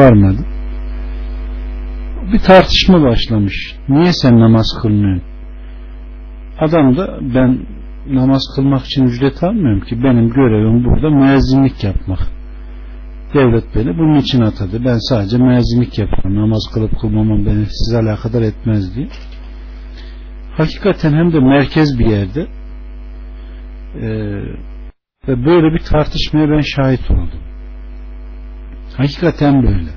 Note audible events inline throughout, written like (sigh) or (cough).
varmadı. Bir tartışma başlamış. Niye sen namaz kılmıyorsun? Adam da ben namaz kılmak için ücret almıyorum ki. Benim görevim burada müezzinlik yapmak. Devlet beni bunun için atadı. Ben sadece müezzinlik yaparım. Namaz kılıp kılmamam beni size alakadar etmez diye. Hakikaten hem de merkez bir yerde e, ve böyle bir tartışmaya ben şahit oldum. Hakikaten böyle.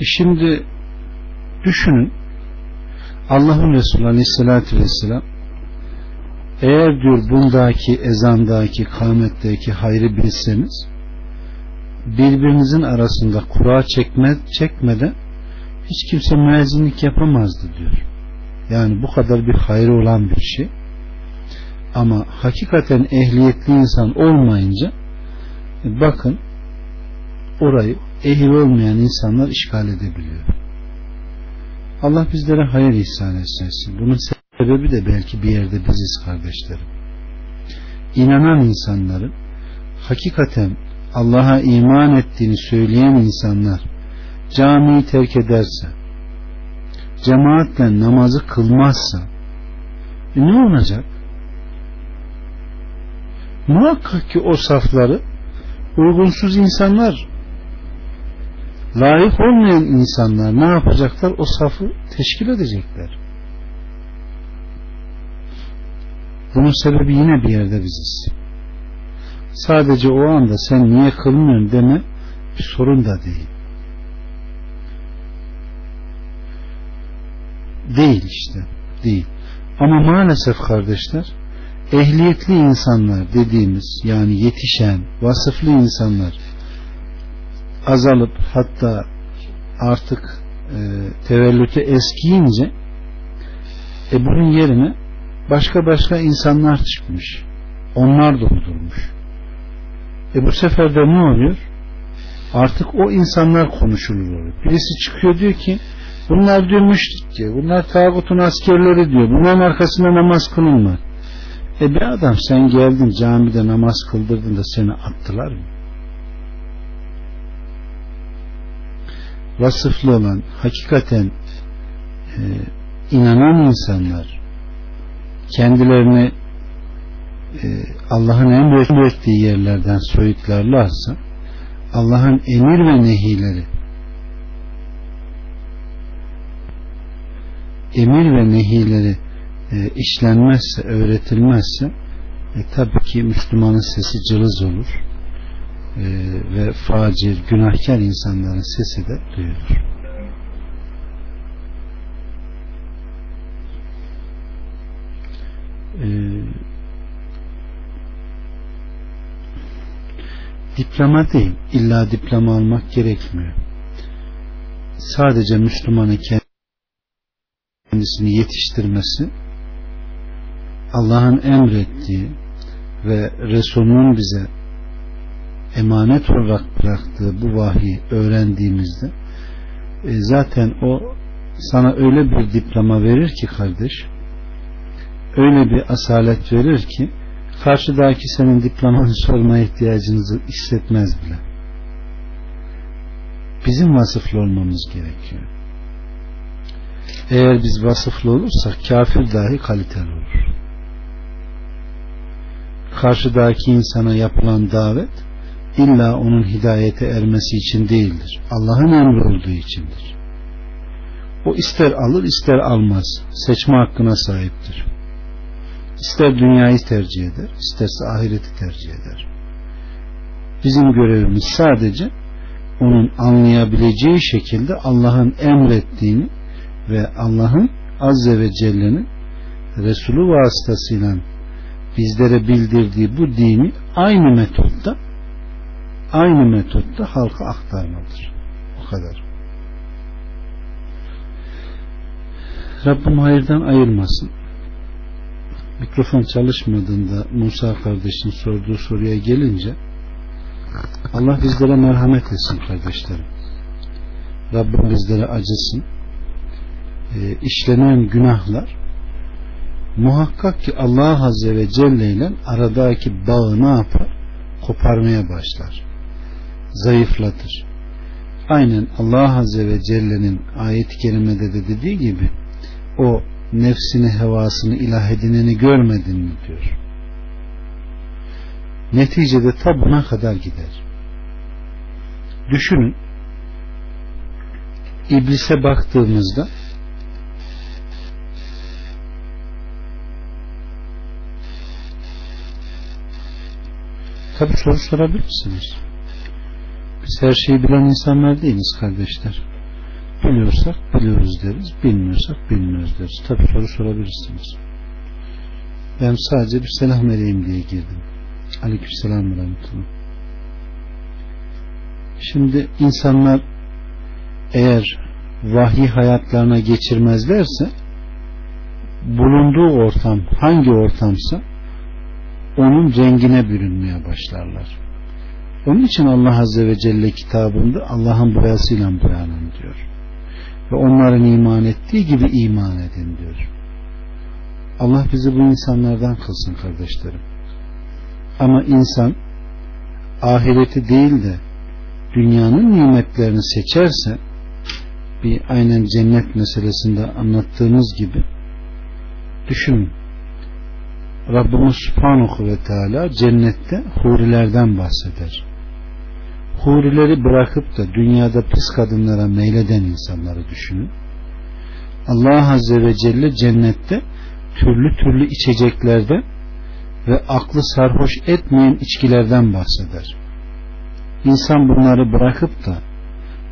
E şimdi düşünün Allah'ın Resulü Aleyhisselatü Vesselam eğer diyor bundaki ezandaki kametteki hayrı bilseniz birbirinizin arasında kura çekme, çekmeden hiç kimse müezzinlik yapamazdı diyor. Yani bu kadar bir hayrı olan bir şey. Ama hakikaten ehliyetli insan olmayınca bakın orayı ehil olmayan insanlar işgal edebiliyor. Allah bizlere hayır ihsan etsin. Bunun sebebi de belki bir yerde biziz kardeşlerim. İnanan insanların hakikaten Allah'a iman ettiğini söyleyen insanlar camiyi terk ederse cemaatle namazı kılmazsa e ne olacak? Muhakkak ki o safları uygunsuz insanlar layık olmayan insanlar ne yapacaklar? O safı teşkil edecekler. Bunun sebebi yine bir yerde biziz. Sadece o anda sen niye kılmıyorsun deme bir sorun da değil. Değil işte. Değil. Ama maalesef kardeşler ehliyetli insanlar dediğimiz yani yetişen, vasıflı insanlar azalıp hatta artık e, tevellüte eskiyince e bunun yerine başka başka insanlar çıkmış. Onlar doldurmuş. E bu sefer de ne oluyor? Artık o insanlar konuşuluyor. Birisi çıkıyor diyor ki bunlar diyor müşrik diyor. Bunlar tağutun askerleri diyor. Bunların arkasında namaz kılınmaz. E bir adam sen geldin camide namaz kıldırdın da seni attılar mı? Vasıflı olan hakikaten e, inanan insanlar kendilerini e, Allah'ın emrettiği yerlerden soyutlarlarsa Allah'ın emir ve nehileri emir ve nehileri e, işlenmezse, öğretilmezse e, tabii ki Müslümanın sesi cılız olur e, ve facir, günahkar insanların sesi de duyulur. E, diploma değil, illa diploma almak gerekmiyor. Sadece Müslümanın kendisini yetiştirmesi Allah'ın emrettiği ve Resulünün bize emanet olarak bıraktığı bu vahyi öğrendiğimizde e, zaten o sana öyle bir diploma verir ki kardeş öyle bir asalet verir ki karşıdaki senin diplomanı sormaya ihtiyacınızı hissetmez bile. Bizim vasıflı olmamız gerekiyor. Eğer biz vasıflı olursak kafir dahi kaliteli olur. Karşıdaki insana yapılan davet illa onun hidayete ermesi için değildir. Allah'ın emri olduğu içindir. O ister alır ister almaz. Seçme hakkına sahiptir. İster dünyayı tercih eder, isterse ahireti tercih eder. Bizim görevimiz sadece onun anlayabileceği şekilde Allah'ın emrettiğini ve Allah'ın Azze ve Celle'nin Resulü vasıtasıyla bizlere bildirdiği bu dini aynı metotta aynı metotta halka aktarmadır. O kadar. Rabbim hayırdan ayırmasın. Mikrofon çalışmadığında Musa kardeşin sorduğu soruya gelince Allah bizlere merhamet etsin kardeşlerim. Rabbim bizlere acısın. E, işlenen günahlar muhakkak ki Allah Azze ve Celle ile aradaki bağı ne yapar? Koparmaya başlar. Zayıflatır. aynen Allah Azze ve Celle'nin ayet-i kerimede de dediği gibi o nefsini hevasını ilah edineni görmedin mi diyor. Neticede tabuna kadar gider. Düşünün İblise baktığımızda tabi soru sorabilirsiniz. Biz her şeyi bilen insanlar değiliz kardeşler. Biliyorsak biliyoruz deriz, bilmiyorsak bilmiyoruz deriz. Tabi soru sorabilirsiniz. Ben sadece bir selam vereyim diye girdim. Aleykümselam ve rahmetullah. Şimdi insanlar eğer vahyi hayatlarına geçirmezlerse bulunduğu ortam hangi ortamsa onun rengine bürünmeye başlarlar. Onun için Allah Azze ve Celle kitabında Allah'ın boyasıyla boyanın diyor. Ve onların iman ettiği gibi iman edin diyor. Allah bizi bu insanlardan kılsın kardeşlerim. Ama insan ahireti değil de dünyanın nimetlerini seçerse bir aynen cennet meselesinde anlattığımız gibi düşünün Rabbimiz Subhanahu ve Teala cennette hurilerden bahseder. Hurileri bırakıp da dünyada pis kadınlara meyleden insanları düşünün. Allah Azze ve Celle cennette türlü türlü içeceklerden ve aklı sarhoş etmeyen içkilerden bahseder. İnsan bunları bırakıp da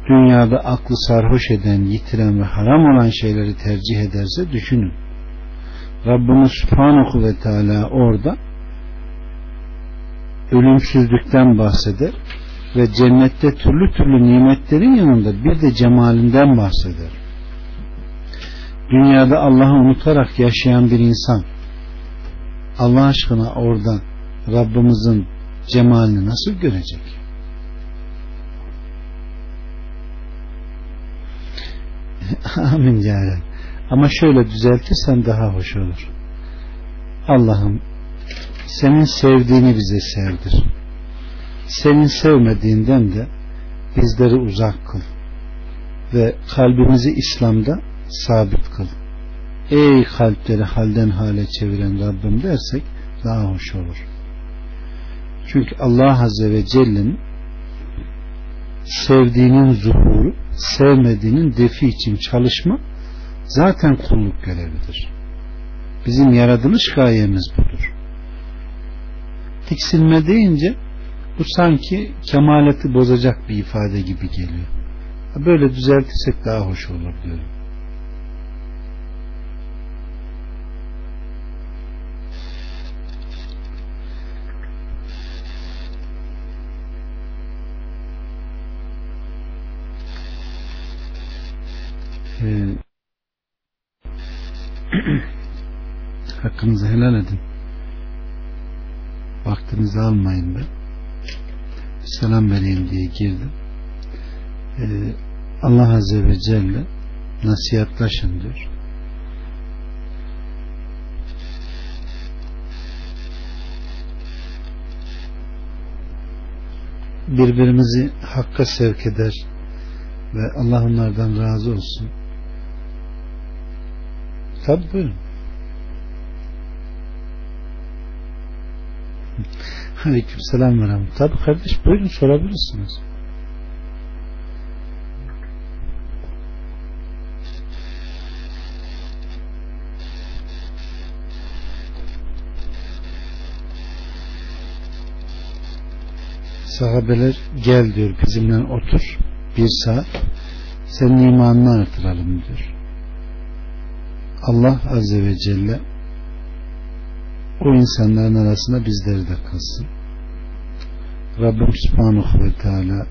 dünyada aklı sarhoş eden, yitiren ve haram olan şeyleri tercih ederse düşünün. Rabbimiz Subhanahu ve Teala orada ölümsüzlükten bahseder ve cennette türlü türlü nimetlerin yanında bir de cemalinden bahseder. Dünyada Allah'ı unutarak yaşayan bir insan Allah aşkına orada Rabbimizin cemalini nasıl görecek? (laughs) Amin yani. Ama şöyle düzeltirsen daha hoş olur. Allah'ım senin sevdiğini bize sevdir. Senin sevmediğinden de bizleri uzak kıl. Ve kalbimizi İslam'da sabit kıl. Ey kalpleri halden hale çeviren Rabbim dersek daha hoş olur. Çünkü Allah Azze ve Celle'nin sevdiğinin zuhuru, sevmediğinin defi için çalışma zaten kulluk görevidir. Bizim yaratılış gayemiz budur. Tiksinme deyince bu sanki kemaleti bozacak bir ifade gibi geliyor. Böyle düzeltirsek daha hoş olur diyorum. Ee, (clears throat) hakkınızı helal edin. Vaktinizi almayın ben. Selam vereyim diye girdim. Ee, Allah Azze ve Celle nasihatlaşın diyor. Birbirimizi hakka sevk eder ve Allah onlardan razı olsun Tabi buyurun. Aleyküm selam ve rahmet. Tabi kardeş buyurun sorabilirsiniz. Sahabeler gel diyor bizimle otur bir saat senin imanını artıralım diyor. Allah Azze ve Celle o insanların arasında bizleri de kılsın. Rabbim Subhanahu ve Teala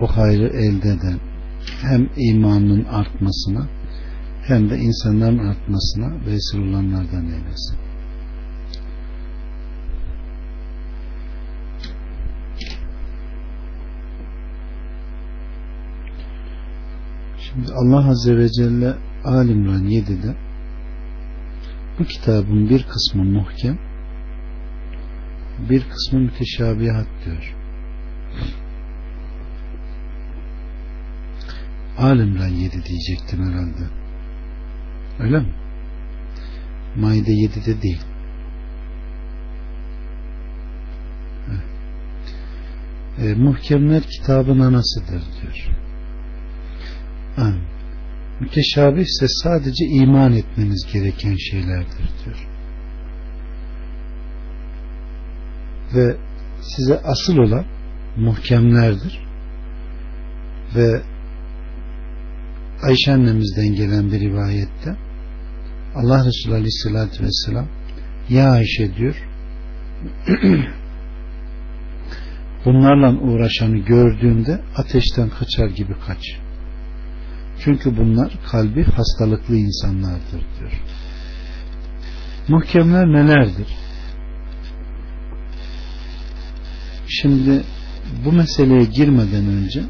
o hayrı elde eden hem imanının artmasına hem de insanların artmasına vesile olanlardan eylesin. Şimdi Allah Azze ve Celle Alimran 7'de bu kitabın bir kısmı muhkem bir kısmı müteşabihat diyor. Alimran 7 diyecektim herhalde. Öyle mi? Maide 7'de değil. E, muhkemler kitabın anasıdır diyor. Amin. Müteşabih ise sadece iman etmeniz gereken şeylerdir diyor. Ve size asıl olan muhkemlerdir. Ve Ayşe annemizden gelen bir rivayette Allah Resulü Aleyhisselatü Vesselam Ya Ayşe diyor (clears throat) bunlarla uğraşanı gördüğünde ateşten kaçar gibi kaç. Çünkü bunlar kalbi hastalıklı insanlardır diyor. Muhkemler nelerdir? Şimdi bu meseleye girmeden önce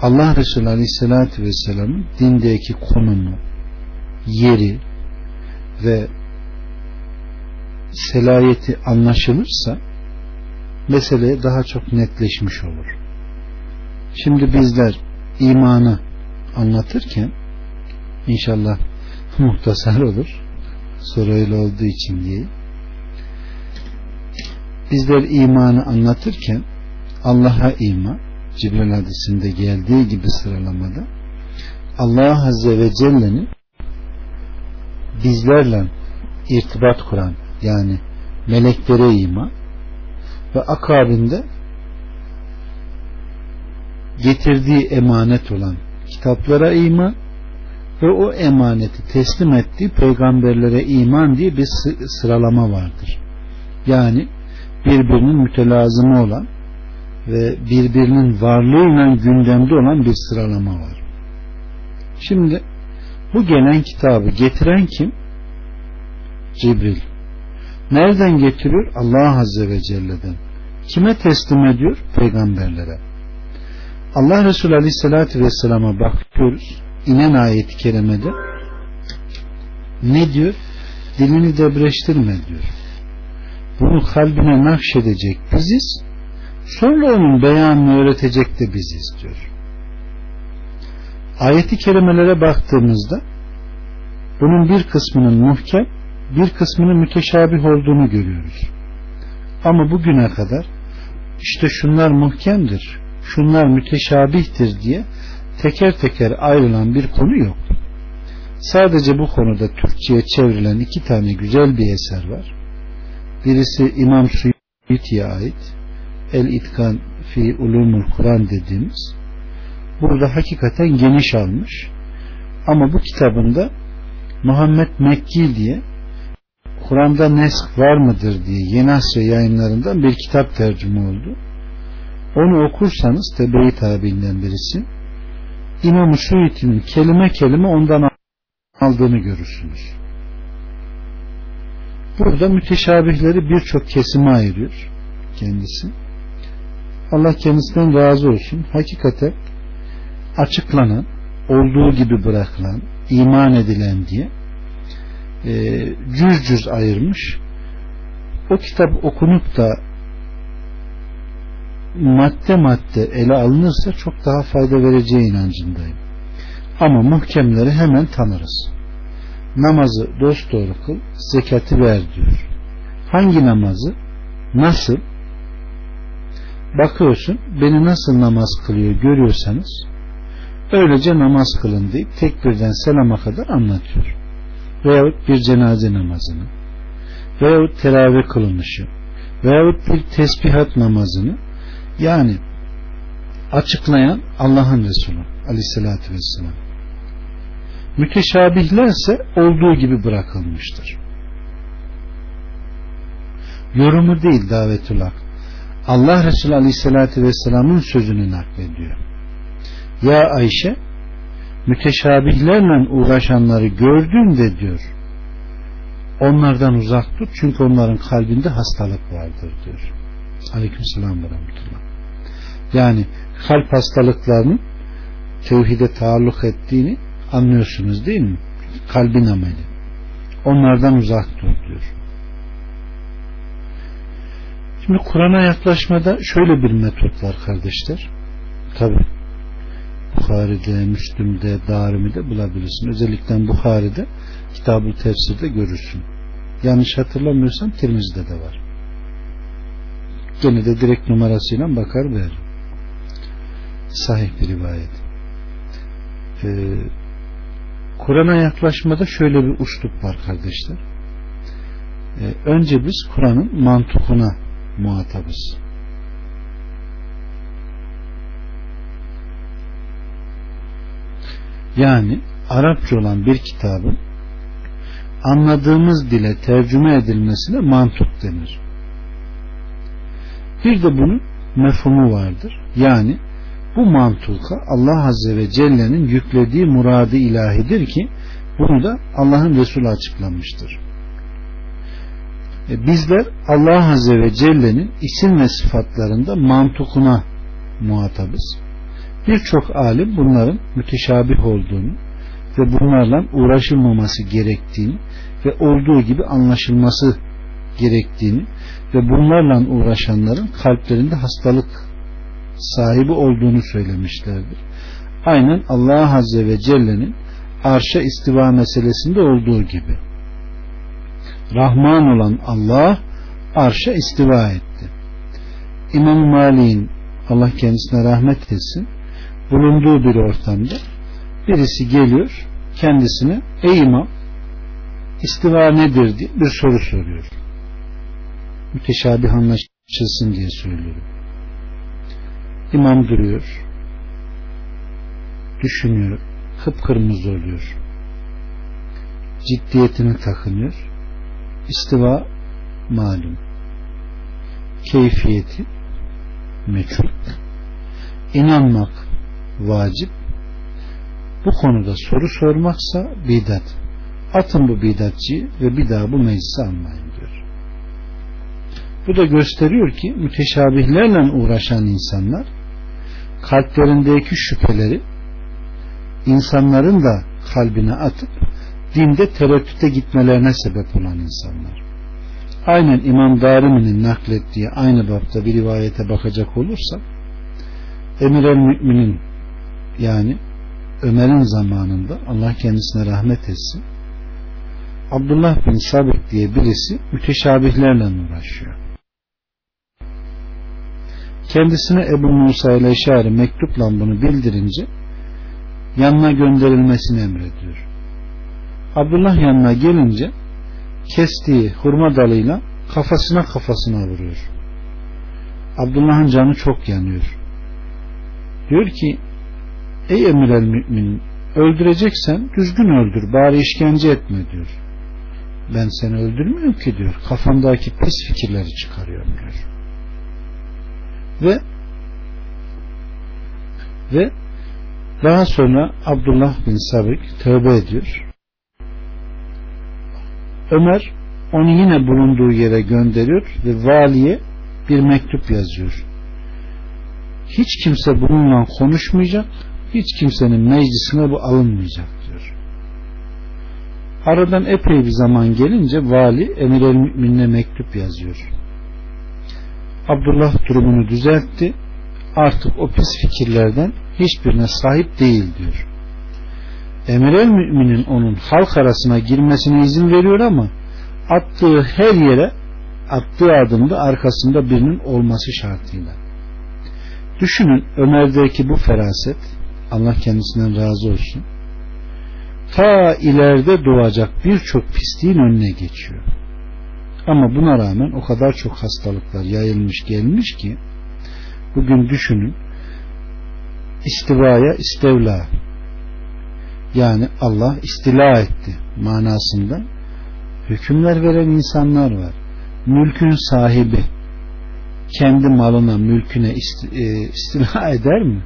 Allah Resulü Aleyhisselatü Vesselam'ın dindeki konumu, yeri ve selayeti anlaşılırsa mesele daha çok netleşmiş olur. Şimdi bizler imanı anlatırken inşallah muhtasar olur. Soru öyle olduğu için diye. Bizler imanı anlatırken Allah'a iman Cibril hadisinde geldiği gibi sıralamada Allah Azze ve Celle'nin bizlerle irtibat kuran yani meleklere iman ve akabinde getirdiği emanet olan kitaplara iman ve o emaneti teslim ettiği peygamberlere iman diye bir sıralama vardır. Yani birbirinin mütelazımı olan ve birbirinin varlığıyla gündemde olan bir sıralama var. Şimdi bu gelen kitabı getiren kim? Cibril. Nereden getiriyor? Allah Azze ve Celle'den. Kime teslim ediyor? Peygamberlere. Allah Resulü Aleyhisselatü Vesselam'a bakıyoruz. İnen ayet-i kerimede ne diyor? Dilini debreştirme diyor. Bunu kalbine nakşedecek biziz. Sonra onun beyanını öğretecek de biziz diyor. Ayeti kerimelere baktığımızda bunun bir kısmının muhkem bir kısmının müteşabih olduğunu görüyoruz. Ama bugüne kadar işte şunlar muhkemdir, şunlar müteşabihtir diye teker teker ayrılan bir konu yok. Sadece bu konuda Türkçe'ye çevrilen iki tane güzel bir eser var. Birisi İmam Suyuti'ye ait El İtkan fi Ulumul Kur'an dediğimiz burada hakikaten geniş almış. Ama bu kitabında Muhammed Mekki diye Kur'an'da nesk var mıdır diye Yeni Asya yayınlarından bir kitap tercüme oldu. Onu okursanız Tebe-i tabiinden birisi İmam-ı Suyuti'nin kelime kelime ondan aldığını görürsünüz. Burada müteşabihleri birçok kesime ayırıyor kendisi. Allah kendisinden razı olsun. Hakikaten açıklanan, olduğu gibi bırakılan, iman edilen diye e, cüz cüz ayırmış. O kitap okunup da madde madde ele alınırsa çok daha fayda vereceği inancındayım. Ama muhkemleri hemen tanırız. Namazı dost doğru kıl, zekatı ver diyor. Hangi namazı? Nasıl? Bakıyorsun, beni nasıl namaz kılıyor görüyorsanız, öylece namaz kılın deyip tekbirden selama kadar anlatıyor. Veyahut bir cenaze namazını, veyahut teravih kılınışı, veyahut bir tesbihat namazını, yani açıklayan Allah'ın Resulü aleyhissalatü vesselam. Müteşabihlerse olduğu gibi bırakılmıştır. Yorumu değil davetül hak. Allah Resulü aleyhissalatü vesselamın sözünü naklediyor. Ya Ayşe müteşabihlerle uğraşanları gördüğünde diyor onlardan uzak tut çünkü onların kalbinde hastalık vardır diyor. Aleyküm selam ve rahmetullah. Yani kalp hastalıklarının tevhide taalluk ettiğini anlıyorsunuz değil mi? Kalbin ameli. Onlardan uzak dur diyor. Şimdi Kur'an'a yaklaşmada şöyle bir metot var kardeşler. Tabi Bukhari'de, Müslüm'de, Darimi'de bulabilirsin. Özellikle Bukhari'de kitabı tefsirde görürsün. Yanlış hatırlamıyorsam Tirmizi'de de var. Gene de direkt numarasıyla bakar ver. Sahih bir rivayet. Ee, Kur'an'a yaklaşmada şöyle bir uçluk var kardeşler. Ee, önce biz Kur'an'ın mantukuna muhatabız. Yani Arapça olan bir kitabın anladığımız dile tercüme edilmesine mantuk denir. Bir de bunun mefhumu vardır. Yani bu mantuka Allah Azze ve Celle'nin yüklediği muradı ilahidir ki bunu da Allah'ın Resulü açıklamıştır. E bizler Allah Azze ve Celle'nin isim ve sıfatlarında mantukuna muhatabız. Birçok alim bunların müteşabih olduğunu ve bunlarla uğraşılmaması gerektiğini ve olduğu gibi anlaşılması gerektiğini ve bunlarla uğraşanların kalplerinde hastalık sahibi olduğunu söylemişlerdir. Aynen Allah Azze ve Celle'nin arşa istiva meselesinde olduğu gibi. Rahman olan Allah arşa istiva etti. İmam Malik'in Allah kendisine rahmet etsin bulunduğu bir ortamda birisi geliyor kendisine ey imam istiva nedir diye bir soru soruyor. Müteşabih anlaşılsın diye söylüyor. İmam duruyor. Düşünüyor. Kıpkırmızı oluyor. Ciddiyetini takınıyor. İstiva malum. Keyfiyeti meçhul. İnanmak vacip. Bu konuda soru sormaksa bidat. Atın bu bidatçıyı ve bir daha bu meclise almayın diyor. Bu da gösteriyor ki müteşabihlerle uğraşan insanlar kalplerindeki şüpheleri insanların da kalbine atıp dinde tereddüte gitmelerine sebep olan insanlar. Aynen İmam Darimi'nin naklettiği aynı bapta bir rivayete bakacak olursak Emir el Mü'minin yani Ömer'in zamanında Allah kendisine rahmet etsin Abdullah bin Sabit diye birisi müteşabihlerle uğraşıyor. Kendisine Ebu Musa ile Eşari mektupla bunu bildirince yanına gönderilmesini emrediyor. Abdullah yanına gelince kestiği hurma dalıyla kafasına kafasına vuruyor. Abdullah'ın canı çok yanıyor. Diyor ki ey emir el mümin öldüreceksen düzgün öldür bari işkence etme diyor. Ben seni öldürmüyorum ki diyor. Kafamdaki pis fikirleri çıkarıyorum diyor. Ve ve daha sonra Abdullah bin Sabik tövbe ediyor. Ömer onu yine bulunduğu yere gönderiyor ve valiye bir mektup yazıyor. Hiç kimse bununla konuşmayacak, hiç kimsenin meclisine bu alınmayacak diyor. Aradan epey bir zaman gelince vali emir el müminine mektup yazıyor. Abdullah durumunu düzeltti. Artık o pis fikirlerden hiçbirine sahip değil diyor. Emir el müminin onun halk arasına girmesine izin veriyor ama attığı her yere attığı adımda arkasında birinin olması şartıyla. Düşünün Ömer'deki bu feraset Allah kendisinden razı olsun ta ileride doğacak birçok pisliğin önüne geçiyor. Ama buna rağmen o kadar çok hastalıklar yayılmış gelmiş ki bugün düşünün istivaya istevla yani Allah istila etti manasında hükümler veren insanlar var. Mülkün sahibi kendi malına, mülküne e, istila (laughs) eder mi?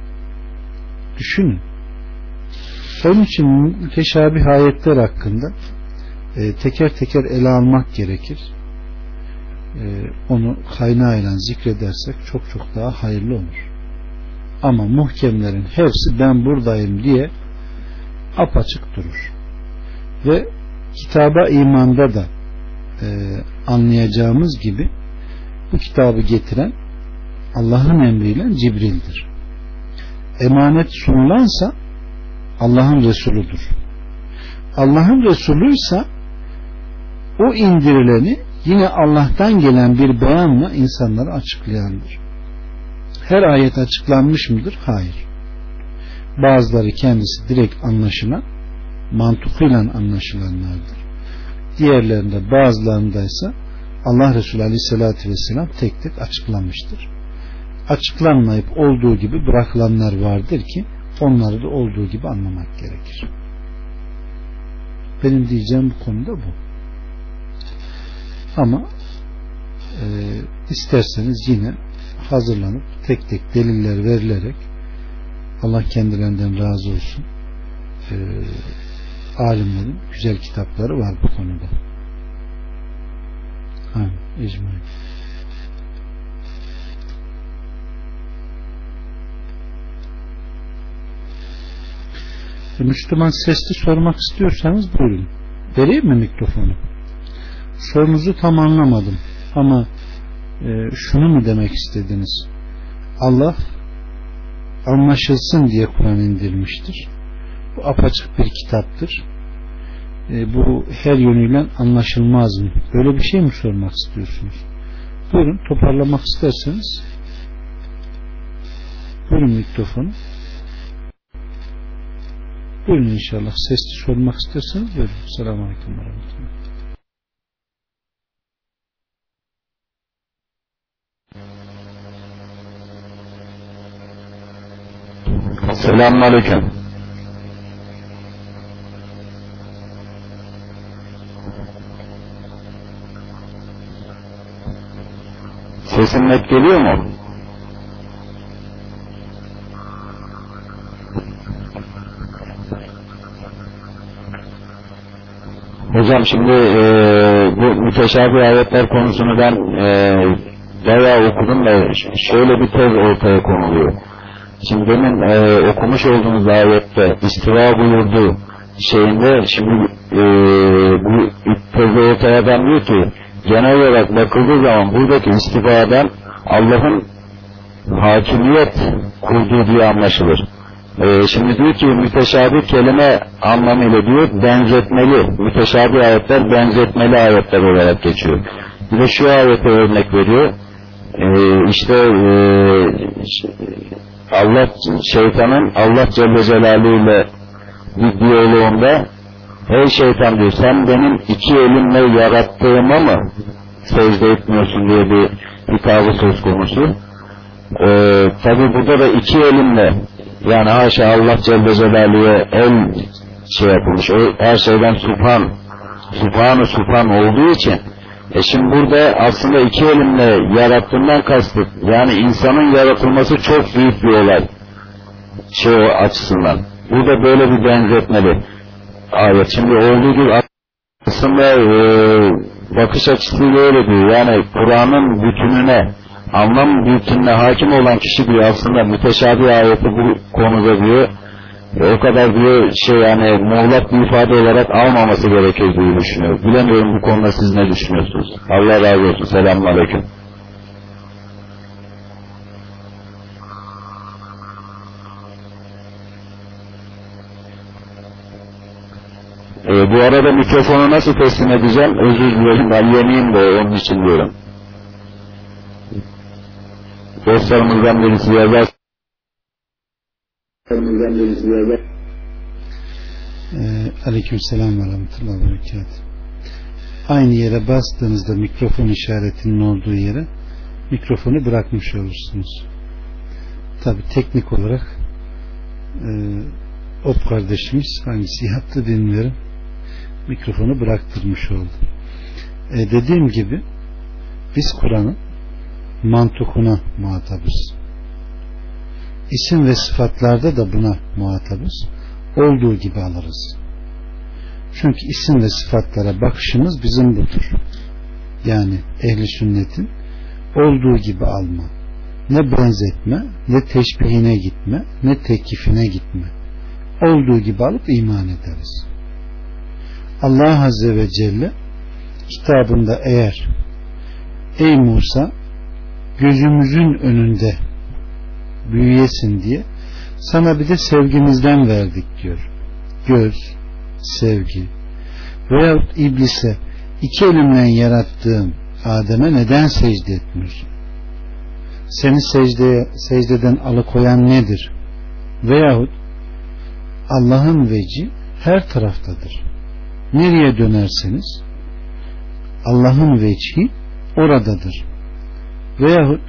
Düşünün. Onun için müteşabih ayetler hakkında e, teker teker ele almak gerekir. E, onu kaynağıyla zikredersek çok çok daha hayırlı olur. Ama muhkemlerin hepsi ben buradayım diye apaçık durur. Ve kitaba imanda da e, anlayacağımız gibi bu kitabı getiren Allah'ın emriyle Cibril'dir. emanet sunulansa Allah'ın Resuludur. Allah'ın Resulüyse o indirileni yine Allah'tan gelen bir beyanla insanlara açıklayandır. Her ayet açıklanmış mıdır? Hayır. Bazıları kendisi direkt anlaşılan, mantıkıyla anlaşılanlardır. Diğerlerinde bazılarında ise Allah Resulü Aleyhisselatü Vesselam tek tek açıklamıştır. Açıklanmayıp olduğu gibi bırakılanlar vardır ki onları da olduğu gibi anlamak gerekir. Benim diyeceğim bu konuda bu. Ama e, isterseniz yine hazırlanıp tek tek deliller verilerek Allah kendilerinden razı olsun e, alimlerin güzel kitapları var bu konuda. İcma. E, Müslüman sesli sormak istiyorsanız buyurun. Vereyim mi mikrofonu? Sorunuzu tam anlamadım ama e, şunu mu demek istediniz? Allah anlaşılsın diye Kur'an indirmiştir. Bu apaçık bir kitaptır. E, bu her yönüyle anlaşılmaz mı? Böyle bir şey mi sormak istiyorsunuz? Buyurun toparlamak isterseniz buyurun mikrofonu. Buyurun inşallah. Sesli sormak isterseniz buyurun. Selamun Aleyküm ve Rahmetullah. Selamun Aleyküm. Sesim net geliyor mu? Hocam şimdi e, bu müteşabih ayetler konusunu ben e, bayağı okudum da şöyle bir tez ortaya konuluyor. Şimdi demin e, okumuş olduğumuz ayette istiva buyurdu şeyinde şimdi e, bu tezi ortaya adam diyor ki genel olarak bakıldığı zaman buradaki istifadan Allah'ın hakimiyet kurduğu diye anlaşılır. Ee, şimdi diyor ki müteşabih kelime anlamıyla diyor benzetmeli. Müteşabih ayetler benzetmeli ayetler olarak geçiyor. Bir de şu ayete örnek veriyor. Ee, işte e, Allah şeytanın Allah Celle Celaluhu ile bir diyaloğunda Ey şeytan diyor sen benim iki elimle yarattığıma mı secde etmiyorsun diye bir hitabı söz konusu. Ee, Tabi burada da iki elimle yani haşa Allah Celle Celaluhu'ya el şey yapılmış. O her şeyden subhan, subhanı subhan olduğu için e şimdi burada aslında iki elimle yarattığından kastık. Yani insanın yaratılması çok büyük bir olay. Şey açısından. Burada böyle bir benzetmeli ayet. Şimdi olduğu gibi aslında e, bakış açısıyla öyle diyor. Yani Kur'an'ın bütününe anlam bütününe hakim olan kişi diyor aslında müteşabih ayeti bu konuda diyor o kadar diyor şey yani muğlak bir ifade olarak almaması gerekir diye düşünüyor. Bilemiyorum bu konuda siz ne düşünüyorsunuz? Allah razı olsun. Selamun Aleyküm. Ee, bu arada mikrofonu nasıl teslim edeceğim? Özür dilerim ben yeniyim de onun için diyorum. Dostlarımızdan birisi yazar. Ee, Aleyküm selam ve rahmetullahi ve berekatuhu. Aynı yere bastığınızda mikrofon işaretinin olduğu yere mikrofonu bırakmış olursunuz. Tabi teknik olarak e, Ot kardeşimiz hangisi yaptı bilmiyorum. Mikrofonu bıraktırmış oldu. E, dediğim gibi biz Kur'an'ın mantukuna muhatabız. İsim ve sıfatlarda da buna muhatabız. Olduğu gibi alırız. Çünkü isim ve sıfatlara bakışımız bizim budur. Yani ehli sünnetin olduğu gibi alma. Ne benzetme, ne teşbihine gitme, ne tekifine gitme. Olduğu gibi alıp iman ederiz. Allah Azze ve Celle kitabında eğer ey Musa gözümüzün önünde büyüyesin diye Sana bir de sevgimizden verdik diyor. Göz, sevgi veyahut iblise iki elimle yarattığım Adem'e neden secde etmiyorsun? Seni secdeye, secdeden alıkoyan nedir? Veyahut Allah'ın veci her taraftadır. Nereye dönerseniz Allah'ın veci oradadır. Veyahut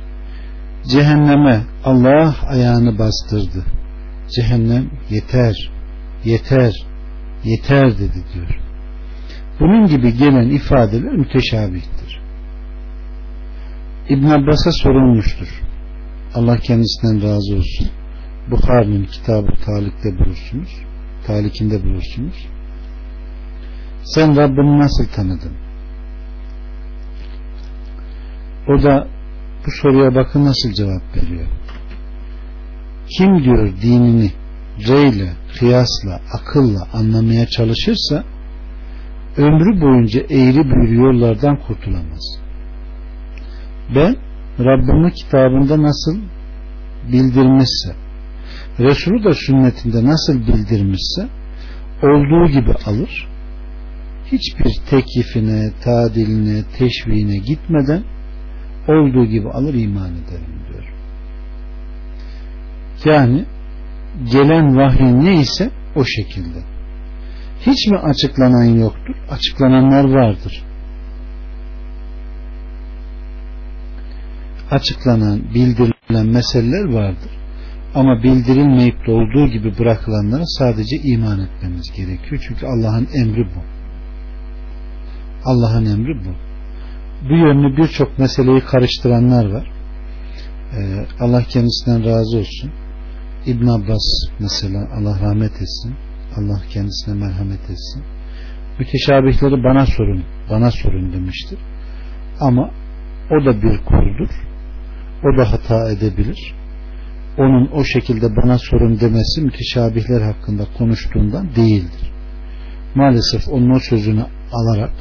cehenneme Allah ayağını bastırdı. Cehennem yeter, yeter, yeter dedi diyor. Bunun gibi gelen ifadeler müteşabihtir. İbn Abbas'a sorulmuştur. Allah kendisinden razı olsun. Bukhari'nin kitabı talikte bulursunuz. Talikinde bulursunuz. Sen Rabbini nasıl tanıdın? O da bu soruya bakın nasıl cevap veriyor. Kim diyor dinini reyle, kıyasla, akılla anlamaya çalışırsa ömrü boyunca eğri büğrü yollardan kurtulamaz. Ben Rabbimin kitabında nasıl bildirmişse Resulü de sünnetinde nasıl bildirmişse olduğu gibi alır hiçbir teklifine, tadiline, teşviğine gitmeden olduğu gibi alır iman ederim diyor. Yani gelen vahiy neyse o şekilde. Hiç mi açıklanan yoktur? Açıklananlar vardır. Açıklanan, bildirilen meseleler vardır. Ama bildirilmeyip de olduğu gibi bırakılanlara sadece iman etmemiz gerekiyor. Çünkü Allah'ın emri bu. Allah'ın emri bu. Bu yönlü birçok meseleyi karıştıranlar var. Ee, Allah kendisinden razı olsun. İbn Abbas mesela Allah rahmet etsin. Allah kendisine merhamet etsin. Müteşabihleri bana sorun, bana sorun demiştir. Ama o da bir kuldur. O da hata edebilir. Onun o şekilde bana sorun demesi müteşabihler hakkında konuştuğundan değildir. Maalesef onun o sözünü alarak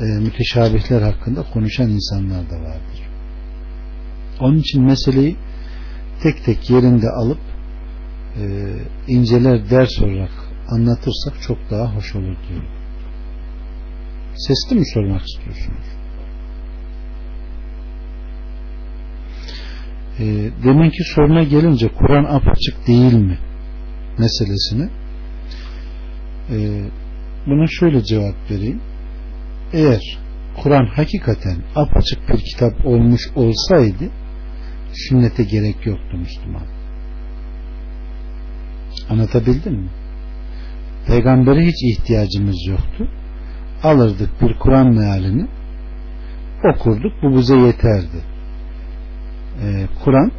e, müteşabihler hakkında konuşan insanlar da vardır. Onun için meseleyi tek tek yerinde alıp e, inceler ders olarak anlatırsak çok daha hoş olur diyorum. Sesli mi sormak istiyorsunuz? E, deminki soruna gelince Kur'an apaçık değil mi meselesini e, buna şöyle cevap vereyim eğer Kur'an hakikaten apaçık bir kitap olmuş olsaydı sünnete gerek yoktu Müslüman. Anlatabildim mi? Peygambere hiç ihtiyacımız yoktu. Alırdık bir Kur'an mealini okurduk bu bize yeterdi. Ee, Kur'an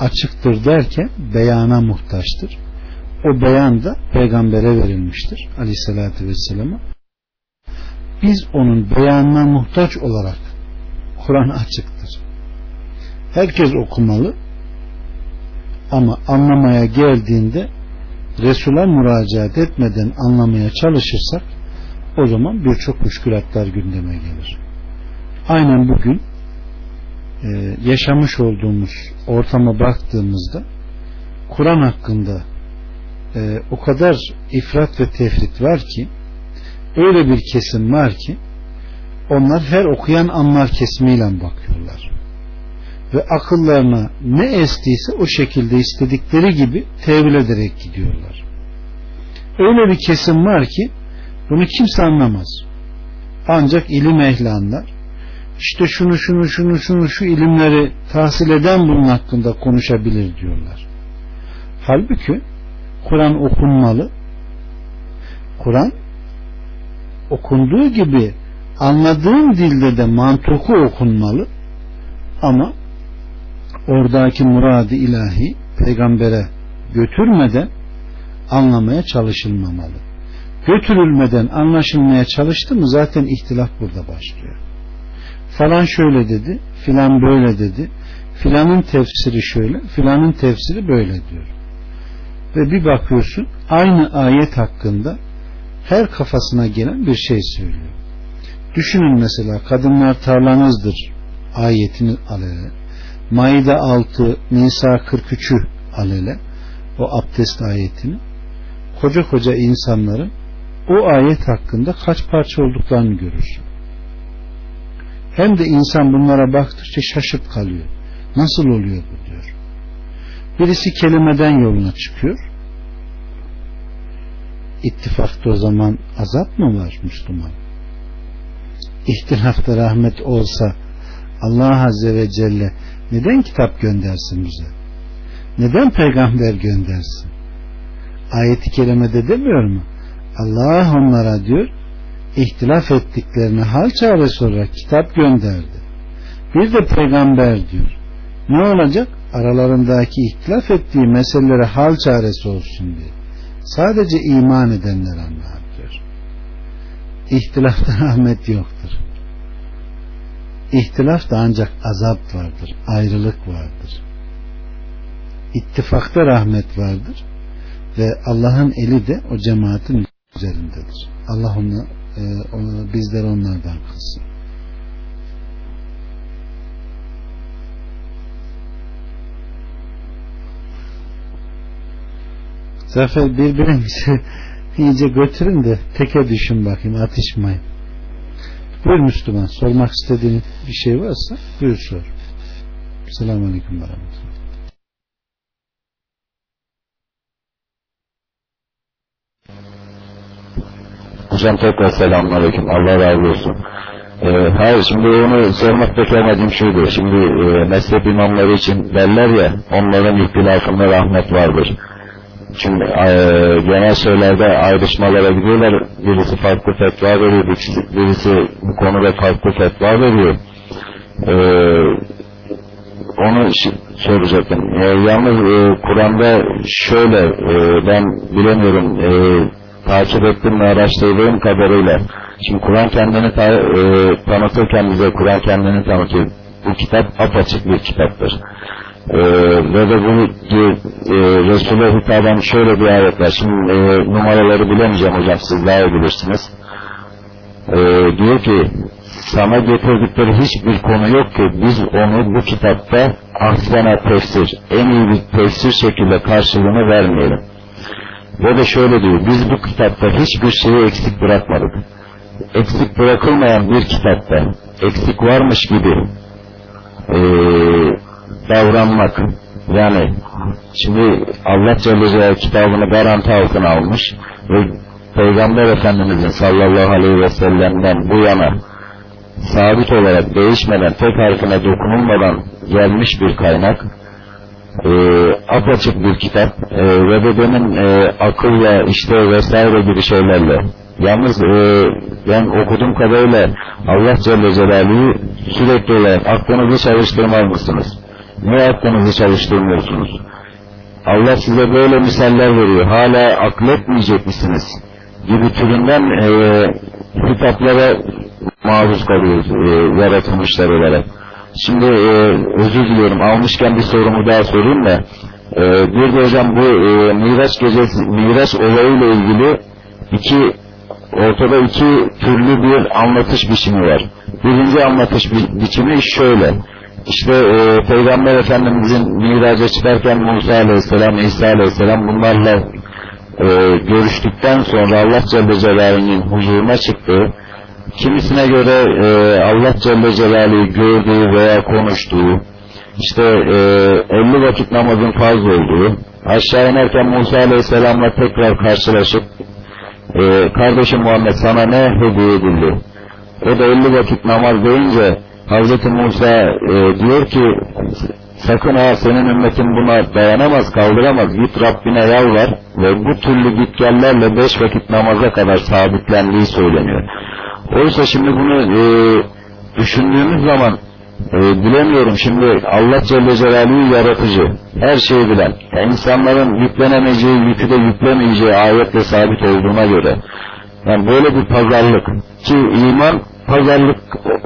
açıktır derken beyana muhtaçtır. O beyan da peygambere verilmiştir. Aleyhissalatü vesselama biz onun beyanına muhtaç olarak Kur'an açıktır. Herkes okumalı ama anlamaya geldiğinde Resul'a müracaat etmeden anlamaya çalışırsak o zaman birçok müşkülatlar gündeme gelir. Aynen bugün e, yaşamış olduğumuz ortama baktığımızda Kur'an hakkında e, o kadar ifrat ve tefrit var ki öyle bir kesim var ki onlar her okuyan anlar kesimiyle bakıyorlar. Ve akıllarına ne estiyse o şekilde istedikleri gibi tevil ederek gidiyorlar. Öyle bir kesim var ki bunu kimse anlamaz. Ancak ilim ehli anlar. İşte şunu şunu şunu şunu şu ilimleri tahsil eden bunun hakkında konuşabilir diyorlar. Halbuki Kur'an okunmalı. Kur'an okunduğu gibi anladığın dilde de mantuku okunmalı ama oradaki muradı ilahi peygambere götürmeden anlamaya çalışılmamalı. Götürülmeden anlaşılmaya çalıştı mı zaten ihtilaf burada başlıyor. Falan şöyle dedi, filan böyle dedi, filanın tefsiri şöyle, filanın tefsiri böyle diyor. Ve bir bakıyorsun aynı ayet hakkında her kafasına gelen bir şey söylüyor. Düşünün mesela kadınlar tarlanızdır ayetini alele. Maide 6 Nisa 43'ü alele. o abdest ayetini koca koca insanların o ayet hakkında kaç parça olduklarını görürsün. Hem de insan bunlara baktıkça şaşıp kalıyor. Nasıl oluyor bu diyor. Birisi kelimeden yoluna çıkıyor. İttifakta o zaman azap mı var Müslüman? İhtilafta rahmet olsa Allah Azze ve Celle neden kitap göndersin bize? Neden peygamber göndersin? Ayeti kerimede demiyor mu? Allah onlara diyor ihtilaf ettiklerini hal çaresi olarak kitap gönderdi. Bir de peygamber diyor. Ne olacak? Aralarındaki ihtilaf ettiği meselelere hal çaresi olsun diye. Sadece iman edenler anlar. İhtilafta (laughs) rahmet yoktur. İhtilafta ancak azap vardır, ayrılık vardır. İttifakta rahmet vardır ve Allah'ın eli de o cemaatin üzerindedir. Allah onu, e, onu bizleri onlardan kılsın. Zafer birbirimizi (laughs) iyice götürün de teke düşün bakayım atışmayın. Buyur Müslüman sormak istediğin bir şey varsa buyur sor. Selamun Aleyküm ve Hocam tekrar selamun aleyküm. Allah razı olsun. Ee, hayır şimdi onu sormaktaki amacım şuydu. Şimdi e, mezhep imamları için derler ya onların ihtilafında rahmet vardır. Çünkü e, genel şeylerde ayrışmalara gidiyorlar. Birisi farklı fetva veriyor, birisi bu konuda farklı fetva veriyor. E, onu soracaktım. E, yalnız e, Kur'an'da şöyle, e, ben bilemiyorum, e, takip ettim ve araştırdığım kadarıyla, şimdi Kur'an kendini ta, e, tanıtırken bize Kur'an kendini tanıtıyor. Bu kitap apaçık bir kitaptır. Ee, ve de bu e, Resul'e hitaben şöyle bir ayet var. Şimdi e, numaraları bilemeyeceğim hocam siz daha iyi bilirsiniz. E, diyor ki sana getirdikleri hiçbir konu yok ki biz onu bu kitapta ahsena tefsir, en iyi bir tefsir şekilde karşılığını vermeyelim. Ve de şöyle diyor, biz bu kitapta hiçbir şeyi eksik bırakmadık. Eksik bırakılmayan bir kitapta eksik varmış gibi eee davranmak. Yani şimdi Allah Celle Celaluhu kitabını garanti altına almış ve Peygamber Efendimizin sallallahu aleyhi ve sellem'den bu yana sabit olarak değişmeden tek harfine dokunulmadan gelmiş bir kaynak. E, apaçık bir kitap. E, ve de benim e, akılla işte vesaire gibi şeylerle. Yalnız e, ben okuduğum kadarıyla Allah Celle Celaluhu sürekli olarak aklınızı çalıştırmaz Niye aklınızı çalıştırmıyorsunuz? Allah size böyle misaller veriyor. Hala akletmeyecek misiniz? Gibi türünden e, hitaplara maruz kalıyoruz e, yaratılmışlar olarak. Şimdi e, özür diliyorum almışken bir sorumu daha sorayım da e, bir de hocam bu e, Miraç gecesi Miraç olayıyla ilgili iki ortada iki türlü bir anlatış biçimi var. Birinci anlatış bi biçimi şöyle. İşte e, Peygamber Efendimizin miraca çıkarken Musa Aleyhisselam, İsa Aleyhisselam bunlarla e, görüştükten sonra Allah Celle Celaluhu'nun huzuruna çıktı. Kimisine göre e, Allah Celle Celaluhu'yu gördüğü veya konuştuğu, işte e, 50 vakit namazın farz olduğu, aşağı inerken Musa Aleyhisselam'la tekrar karşılaşıp, e, kardeşim Muhammed sana ne hediye edildi? O da 50 vakit namaz deyince, Hazreti Musa e, diyor ki sakın ha senin ümmetin buna dayanamaz kaldıramaz git Rabbine yalvar ve bu türlü gitgellerle beş vakit namaza kadar sabitlendiği söyleniyor. Oysa şimdi bunu e, düşündüğümüz zaman e, bilemiyorum şimdi Allah Celle Celaluhu yaratıcı her şeyi bilen yani insanların yüklenemeyeceği yükü de yüklemeyeceği ayetle sabit olduğuna göre yani böyle bir pazarlık ki iman pazarlık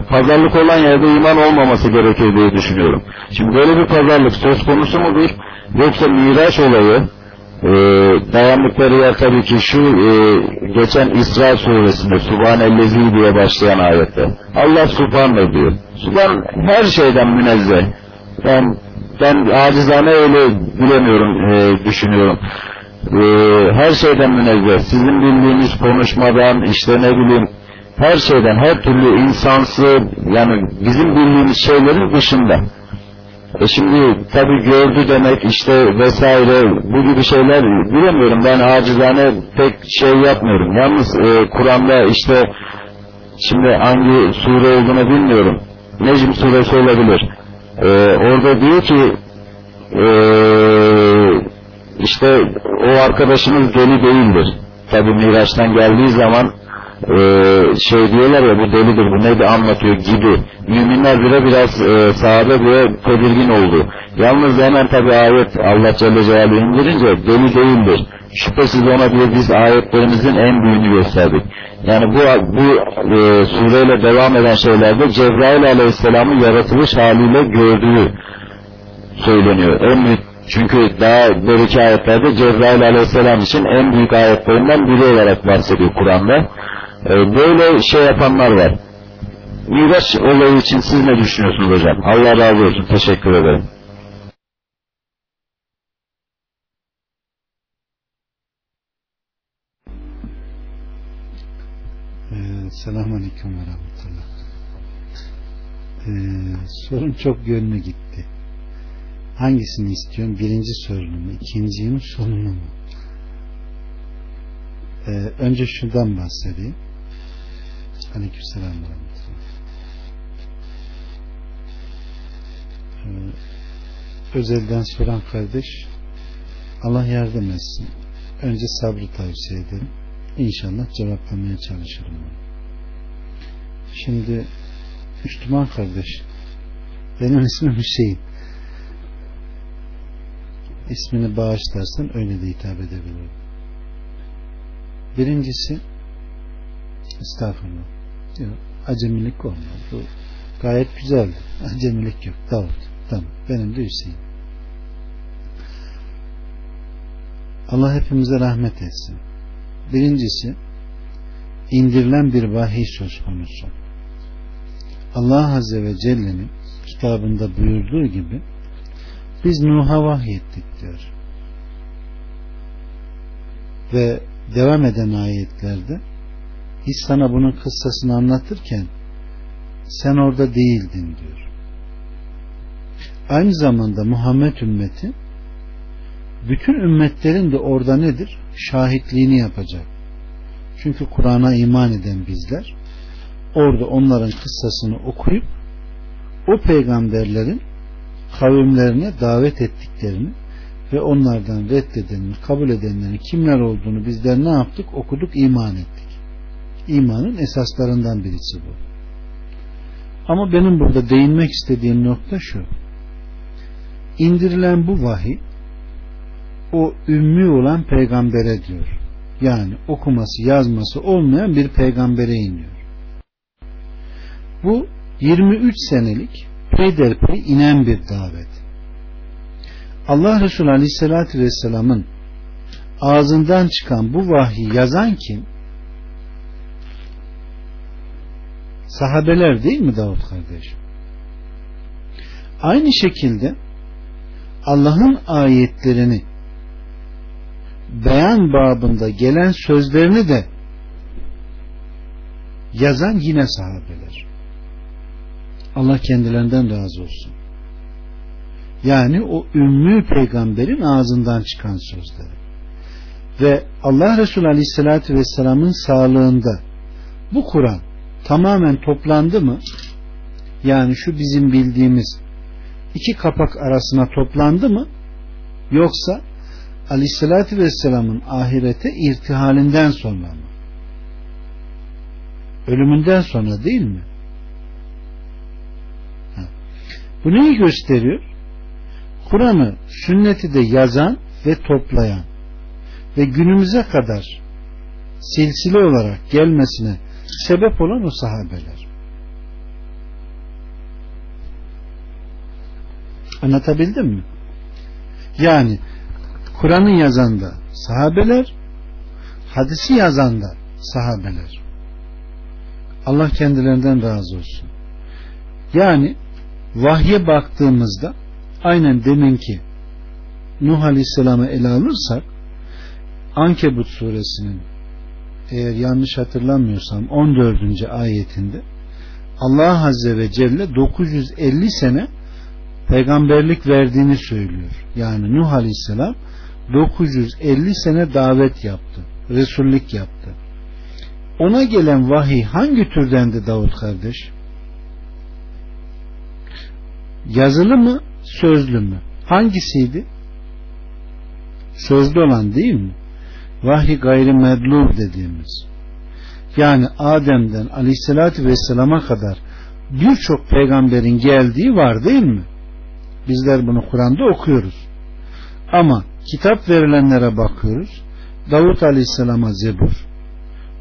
pazarlık olan yerde iman olmaması gerekir diye düşünüyorum. Şimdi böyle bir pazarlık söz konusu mudur? Yoksa Miraç olayı e, dayandıkları yer tabii ki şu e, geçen İsra suresinde Subhanellezi diye başlayan ayette. Allah Subhan diyor. Subhan her şeyden münezzeh. Yani ben acizane öyle bilemiyorum, e, düşünüyorum. E, her şeyden münezzeh. Sizin bildiğiniz konuşmadan, işte ne bileyim, her şeyden, her türlü insansı, yani bizim bildiğimiz şeylerin dışında. E şimdi tabi gördü demek işte vesaire bu gibi şeyler bilemiyorum. Ben acizane pek şey yapmıyorum. Yalnız e, Kur'an'da işte şimdi hangi sure olduğunu bilmiyorum. Necm suresi olabilir. E, orada diyor ki e, işte o arkadaşımız deli değildir. Tabi Miraç'tan geldiği zaman e, şey diyorlar ya bu delidir bu neydi anlatıyor gibi. Müminler bile biraz e, sahabe bile tedirgin oldu. Yalnız hemen tabi ayet Allah Celle Celaluhu indirince deli değildir. Şüphesiz ona diye biz ayetlerimizin en büyüğünü gösterdik. Yani bu bu e, sureyle devam eden şeylerde Cebrail Aleyhisselam'ın yaratılış haliyle gördüğü söyleniyor. En büyük çünkü daha böyleki ayetlerde Cebrail Aleyhisselam için en büyük ayetlerinden biri olarak bahsediyor Kur'an'da. Ee, böyle şey yapanlar var. Miraç olayı için siz ne düşünüyorsunuz hocam? Allah razı olsun. Teşekkür ederim. Ee, Selamun Aleyküm ve Rahmetullah. Ee, sorun çok yönlü gitti. Hangisini istiyorsun? Birinci sorunu mu? İkinciyi mi? Sonunu mu? Ee, önce şundan bahsedeyim. Aleykümselam. Ee, özelden soran kardeş Allah yardım etsin. Önce sabrı tavsiye ederim. İnşallah cevaplamaya çalışırım. Şimdi Müslüman kardeş benim ismim Hüseyin. İsmini bağışlarsan öyle de hitap edebilirim. Birincisi estağfurullah. Acemilik olmadı. Bu gayet güzeldi. Acemilik yok. Davut. Tamam. Benim de Hüseyin. Allah hepimize rahmet etsin. Birincisi indirilen bir vahiy söz konusu. Allah Azze ve Celle'nin kitabında buyurduğu gibi biz Nuh'a vahyettik diyor. Ve devam eden ayetlerde biz sana bunun kıssasını anlatırken sen orada değildin diyor. Aynı zamanda Muhammed ümmeti bütün ümmetlerin de orada nedir? Şahitliğini yapacak. Çünkü Kur'an'a iman eden bizler orada onların kıssasını okuyup o peygamberlerin kavimlerine davet ettiklerini ve onlardan reddedenini, kabul edenlerin kimler olduğunu bizler ne yaptık? Okuduk, iman ettik. İmanın esaslarından birisi bu. Ama benim burada değinmek istediğim nokta şu. İndirilen bu vahiy o ümmi olan peygambere diyor. Yani okuması yazması olmayan bir peygambere iniyor. Bu 23 senelik peyderpey inen bir davet. Allah Resulü Aleyhisselatü Vesselam'ın ağzından çıkan bu vahyi yazan kim? Sahabeler değil mi Davut kardeş? Aynı şekilde Allah'ın ayetlerini beyan babında gelen sözlerini de yazan yine sahabeler. Allah kendilerinden razı olsun. Yani o ümmü peygamberin ağzından çıkan sözleri. Ve Allah Resulü Aleyhisselatü Vesselam'ın sağlığında bu Kur'an tamamen toplandı mı? Yani şu bizim bildiğimiz iki kapak arasına toplandı mı? Yoksa Aleyhisselatü Vesselam'ın ahirete irtihalinden sonra mı? Ölümünden sonra değil mi? Bu neyi gösteriyor? Kur'an'ı, sünneti de yazan ve toplayan ve günümüze kadar silsile olarak gelmesine sebep olan o sahabeler. Anlatabildim mi? Yani Kur'an'ı yazan da sahabeler, hadisi yazan da sahabeler. Allah kendilerinden razı olsun. Yani vahye baktığımızda aynen deminki Nuh Aleyhisselam'ı ele alırsak Ankebut suresinin eğer yanlış hatırlamıyorsam 14. ayetinde Allah Azze ve Celle 950 sene peygamberlik verdiğini söylüyor. Yani Nuh Aleyhisselam 950 sene davet yaptı. Resullik yaptı. Ona gelen vahiy hangi türdendi Davut kardeş? Yazılı mı, sözlü mü? Hangisiydi? Sözlü olan değil mi? Vahiy gayri medlul dediğimiz. Yani Adem'den Aleyhisselatü Vesselam'a kadar birçok peygamberin geldiği var değil mi? Bizler bunu Kur'an'da okuyoruz. Ama kitap verilenlere bakıyoruz. Davut Aleyhisselam'a Zebur,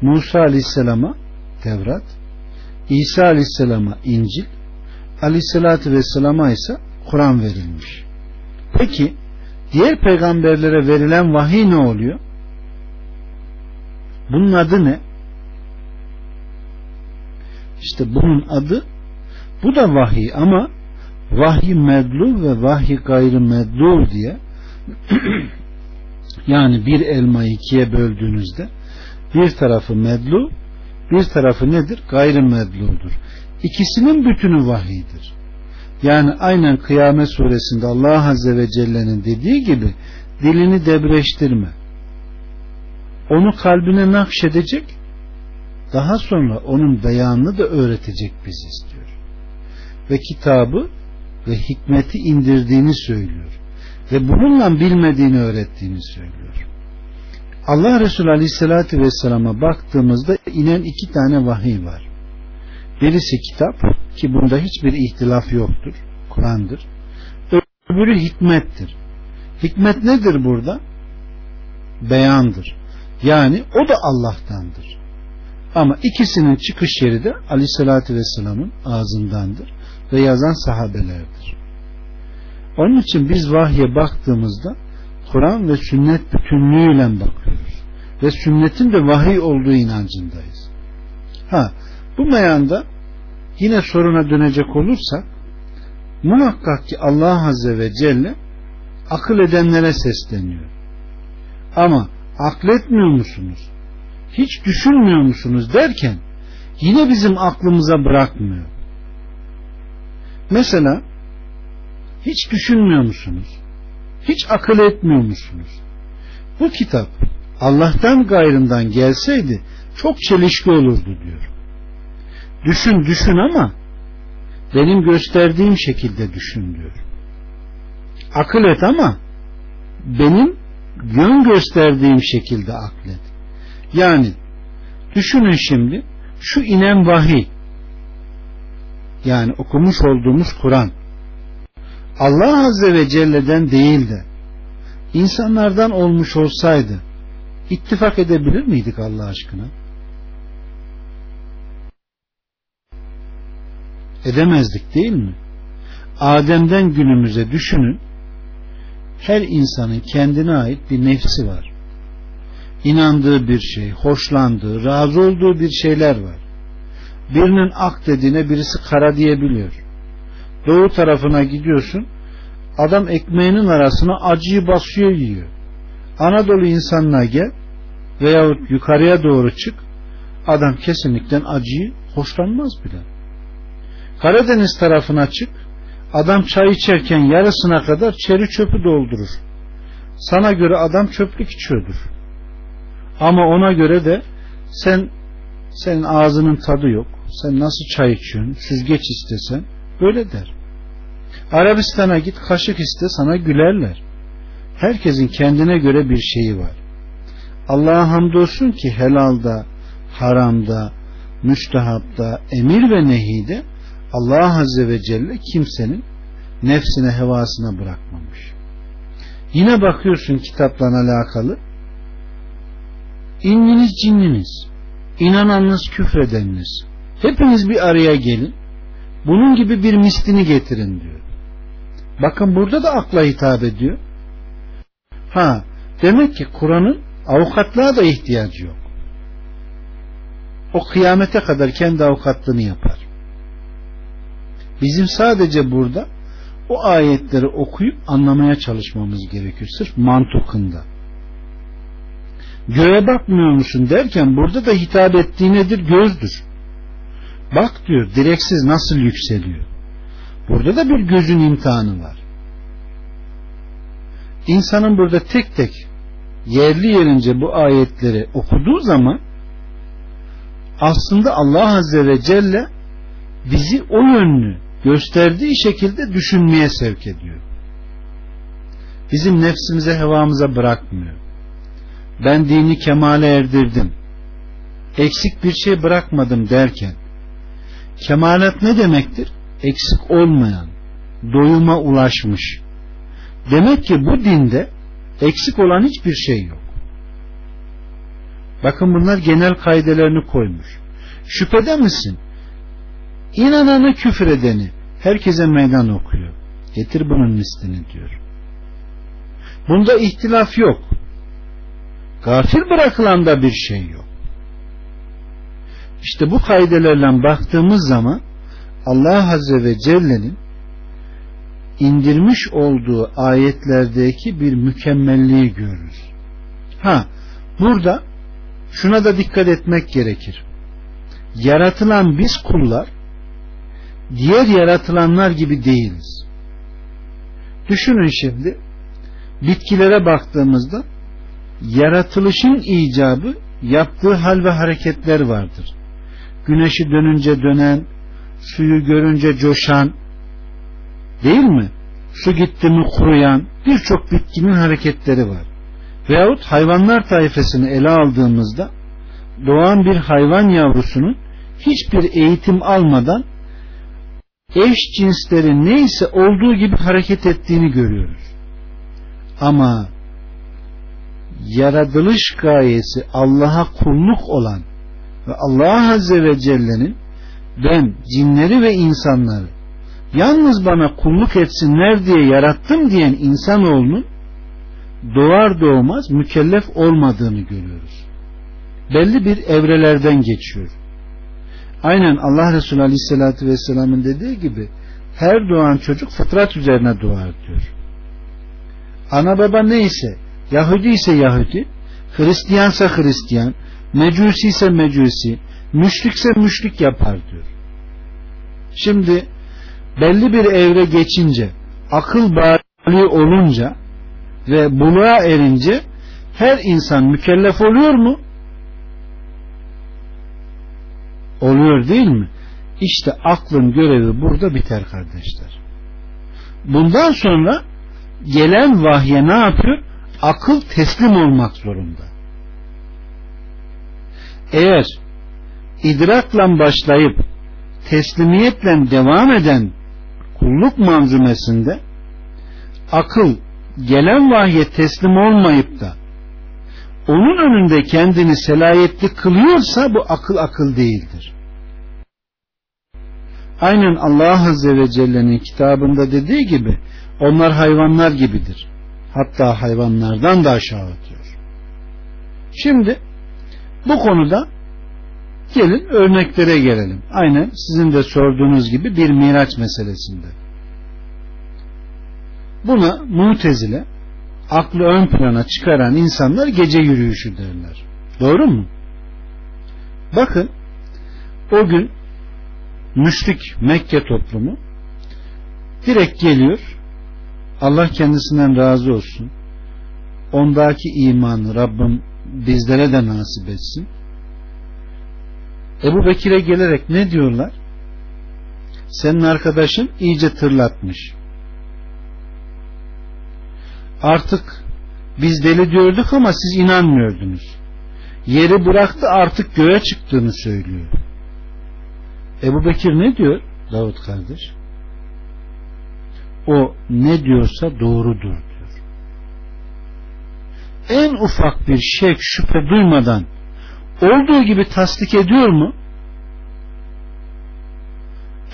Musa Aleyhisselam'a Tevrat, İsa Aleyhisselam'a İncil, Aleyhisselatü Vesselam'a ise Kur'an verilmiş. Peki diğer peygamberlere verilen vahiy ne oluyor? Bunun adı ne? İşte bunun adı bu da vahiy ama vahiy medlu ve vahiy gayrı medlu diye (clears throat) yani bir elmayı ikiye böldüğünüzde bir tarafı medlu bir tarafı nedir? Gayrı medludur. İkisinin bütünü vahiydir. Yani aynen kıyamet suresinde Allah Azze ve Celle'nin dediği gibi dilini debreştirme. Onu kalbine nakşedecek daha sonra onun beyanını da öğretecek biz istiyor. Ve kitabı ve hikmeti indirdiğini söylüyor. Ve bununla bilmediğini öğrettiğini söylüyor. Allah Resulü Aleyhisselatü Vesselam'a baktığımızda inen iki tane vahiy var. Birisi kitap ki bunda hiçbir ihtilaf yoktur. Kur'an'dır. Öbürü hikmettir. Hikmet nedir burada? Beyandır. Yani o da Allah'tandır. Ama ikisinin çıkış yeri de Aleyhisselatü Vesselam'ın ağzındandır ve yazan sahabelerdir. Onun için biz vahye baktığımızda Kur'an ve sünnet bütünlüğüyle bakıyoruz. Ve sünnetin de vahiy olduğu inancındayız. Ha, bu meyanda yine soruna dönecek olursak muhakkak ki Allah Azze ve Celle akıl edenlere sesleniyor. Ama akletmiyor musunuz? Hiç düşünmüyor musunuz derken yine bizim aklımıza bırakmıyor. Mesela hiç düşünmüyor musunuz? Hiç akıl etmiyor musunuz? Bu kitap Allah'tan gayrından gelseydi çok çelişki olurdu diyor. Düşün düşün ama benim gösterdiğim şekilde düşün diyor. Akıl et ama benim yön gösterdiğim şekilde aklet. Yani düşünün şimdi şu inen vahiy yani okumuş olduğumuz Kur'an Allah Azze ve Celle'den değil de insanlardan olmuş olsaydı ittifak edebilir miydik Allah aşkına? Edemezdik değil mi? Adem'den günümüze düşünün her insanın kendine ait bir nefsi var. İnandığı bir şey, hoşlandığı, razı olduğu bir şeyler var. Birinin ak dediğine birisi kara diyebiliyor. Doğu tarafına gidiyorsun, adam ekmeğinin arasına acıyı basıyor yiyor. Anadolu insanına gel veyahut yukarıya doğru çık, adam kesinlikle acıyı hoşlanmaz bile. Karadeniz tarafına çık, adam çay içerken yarısına kadar çeri çöpü doldurur. Sana göre adam çöplük içiyordur. Ama ona göre de sen senin ağzının tadı yok. Sen nasıl çay içiyorsun? Süzgeç istesen böyle der. Arabistan'a git kaşık iste sana gülerler. Herkesin kendine göre bir şeyi var. Allah'a hamdolsun ki helalda, haramda, müstehapta, emir ve nehide Allah Azze ve Celle kimsenin nefsine hevasına bırakmamış. Yine bakıyorsun kitapla alakalı İnniniz cinniniz, inananınız küfredeniniz, hepiniz bir araya gelin, bunun gibi bir mislini getirin diyor. Bakın burada da akla hitap ediyor. Ha, demek ki Kur'an'ın avukatlığa da ihtiyacı yok. O kıyamete kadar kendi avukatlığını yapar. Bizim sadece burada o ayetleri okuyup anlamaya çalışmamız gerekiyor. Sırf mantıkında. Göğe bakmıyor musun derken burada da hitap ettiği nedir? Gözdür. Bak diyor direksiz nasıl yükseliyor. Burada da bir gözün imtihanı var. İnsanın burada tek tek yerli yerince bu ayetleri okuduğu zaman aslında Allah Azze ve Celle bizi o yönlü gösterdiği şekilde düşünmeye sevk ediyor. Bizim nefsimize hevamıza bırakmıyor. Ben dini kemale erdirdim. Eksik bir şey bırakmadım derken kemalat ne demektir? Eksik olmayan, doyuma ulaşmış. Demek ki bu dinde eksik olan hiçbir şey yok. Bakın bunlar genel kaidelerini koymuş. Şüphede misin? İnananı küfür edeni herkese meydan okuyor. Getir bunun mislini diyor. Bunda ihtilaf yok. Gafir bırakılan da bir şey yok. İşte bu kaidelerle baktığımız zaman Allah Azze ve Celle'nin indirmiş olduğu ayetlerdeki bir mükemmelliği görürüz. Ha, burada şuna da dikkat etmek gerekir. Yaratılan biz kullar diğer yaratılanlar gibi değiliz. Düşünün şimdi bitkilere baktığımızda yaratılışın icabı yaptığı hal ve hareketler vardır. Güneşi dönünce dönen, suyu görünce coşan, değil mi? Su gitti mi kuruyan birçok bitkinin hareketleri var. Veyahut hayvanlar tayfasını ele aldığımızda doğan bir hayvan yavrusunun hiçbir eğitim almadan eş cinsleri neyse olduğu gibi hareket ettiğini görüyoruz. Ama yaratılış gayesi Allah'a kulluk olan ve Allah Azze ve Celle'nin ben cinleri ve insanları yalnız bana kulluk etsinler diye yarattım diyen insanoğlunun doğar doğmaz mükellef olmadığını görüyoruz. Belli bir evrelerden geçiyor. Aynen Allah Resulü Aleyhisselatü Vesselam'ın dediği gibi her doğan çocuk fıtrat üzerine doğar diyor. Ana baba neyse Yahudi ise Yahudi, Hristiyansa Hristiyan, Mecusi ise Mecusi, müşrikse müşrik yapar diyor. Şimdi belli bir evre geçince, akıl bali olunca ve buluğa erince her insan mükellef oluyor mu? Oluyor değil mi? İşte aklın görevi burada biter kardeşler. Bundan sonra gelen vahye ne yapıyor? Akıl teslim olmak zorunda. Eğer idrakla başlayıp teslimiyetle devam eden kulluk manzumesinde akıl gelen vahye teslim olmayıp da onun önünde kendini selayetli kılıyorsa bu akıl akıl değildir. Aynen Allah Azze ve Celle'nin kitabında dediği gibi onlar hayvanlar gibidir. Hatta hayvanlardan da aşağı atıyor. Şimdi bu konuda gelin örneklere gelelim. Aynen sizin de sorduğunuz gibi bir miraç meselesinde. Buna mutezile aklı ön plana çıkaran insanlar gece yürüyüşü derler. Doğru mu? Bakın o gün müşrik Mekke toplumu direkt geliyor. Allah kendisinden razı olsun. Ondaki imanı Rabbim bizlere de nasip etsin. Ebu Bekir'e gelerek ne diyorlar? Senin arkadaşın iyice tırlatmış. Artık biz deli diyorduk ama siz inanmıyordunuz. Yeri bıraktı artık göğe çıktığını söylüyor Ebu Bekir ne diyor? Davut kardeş o ne diyorsa doğrudur diyor. En ufak bir şek şüphe duymadan olduğu gibi tasdik ediyor mu?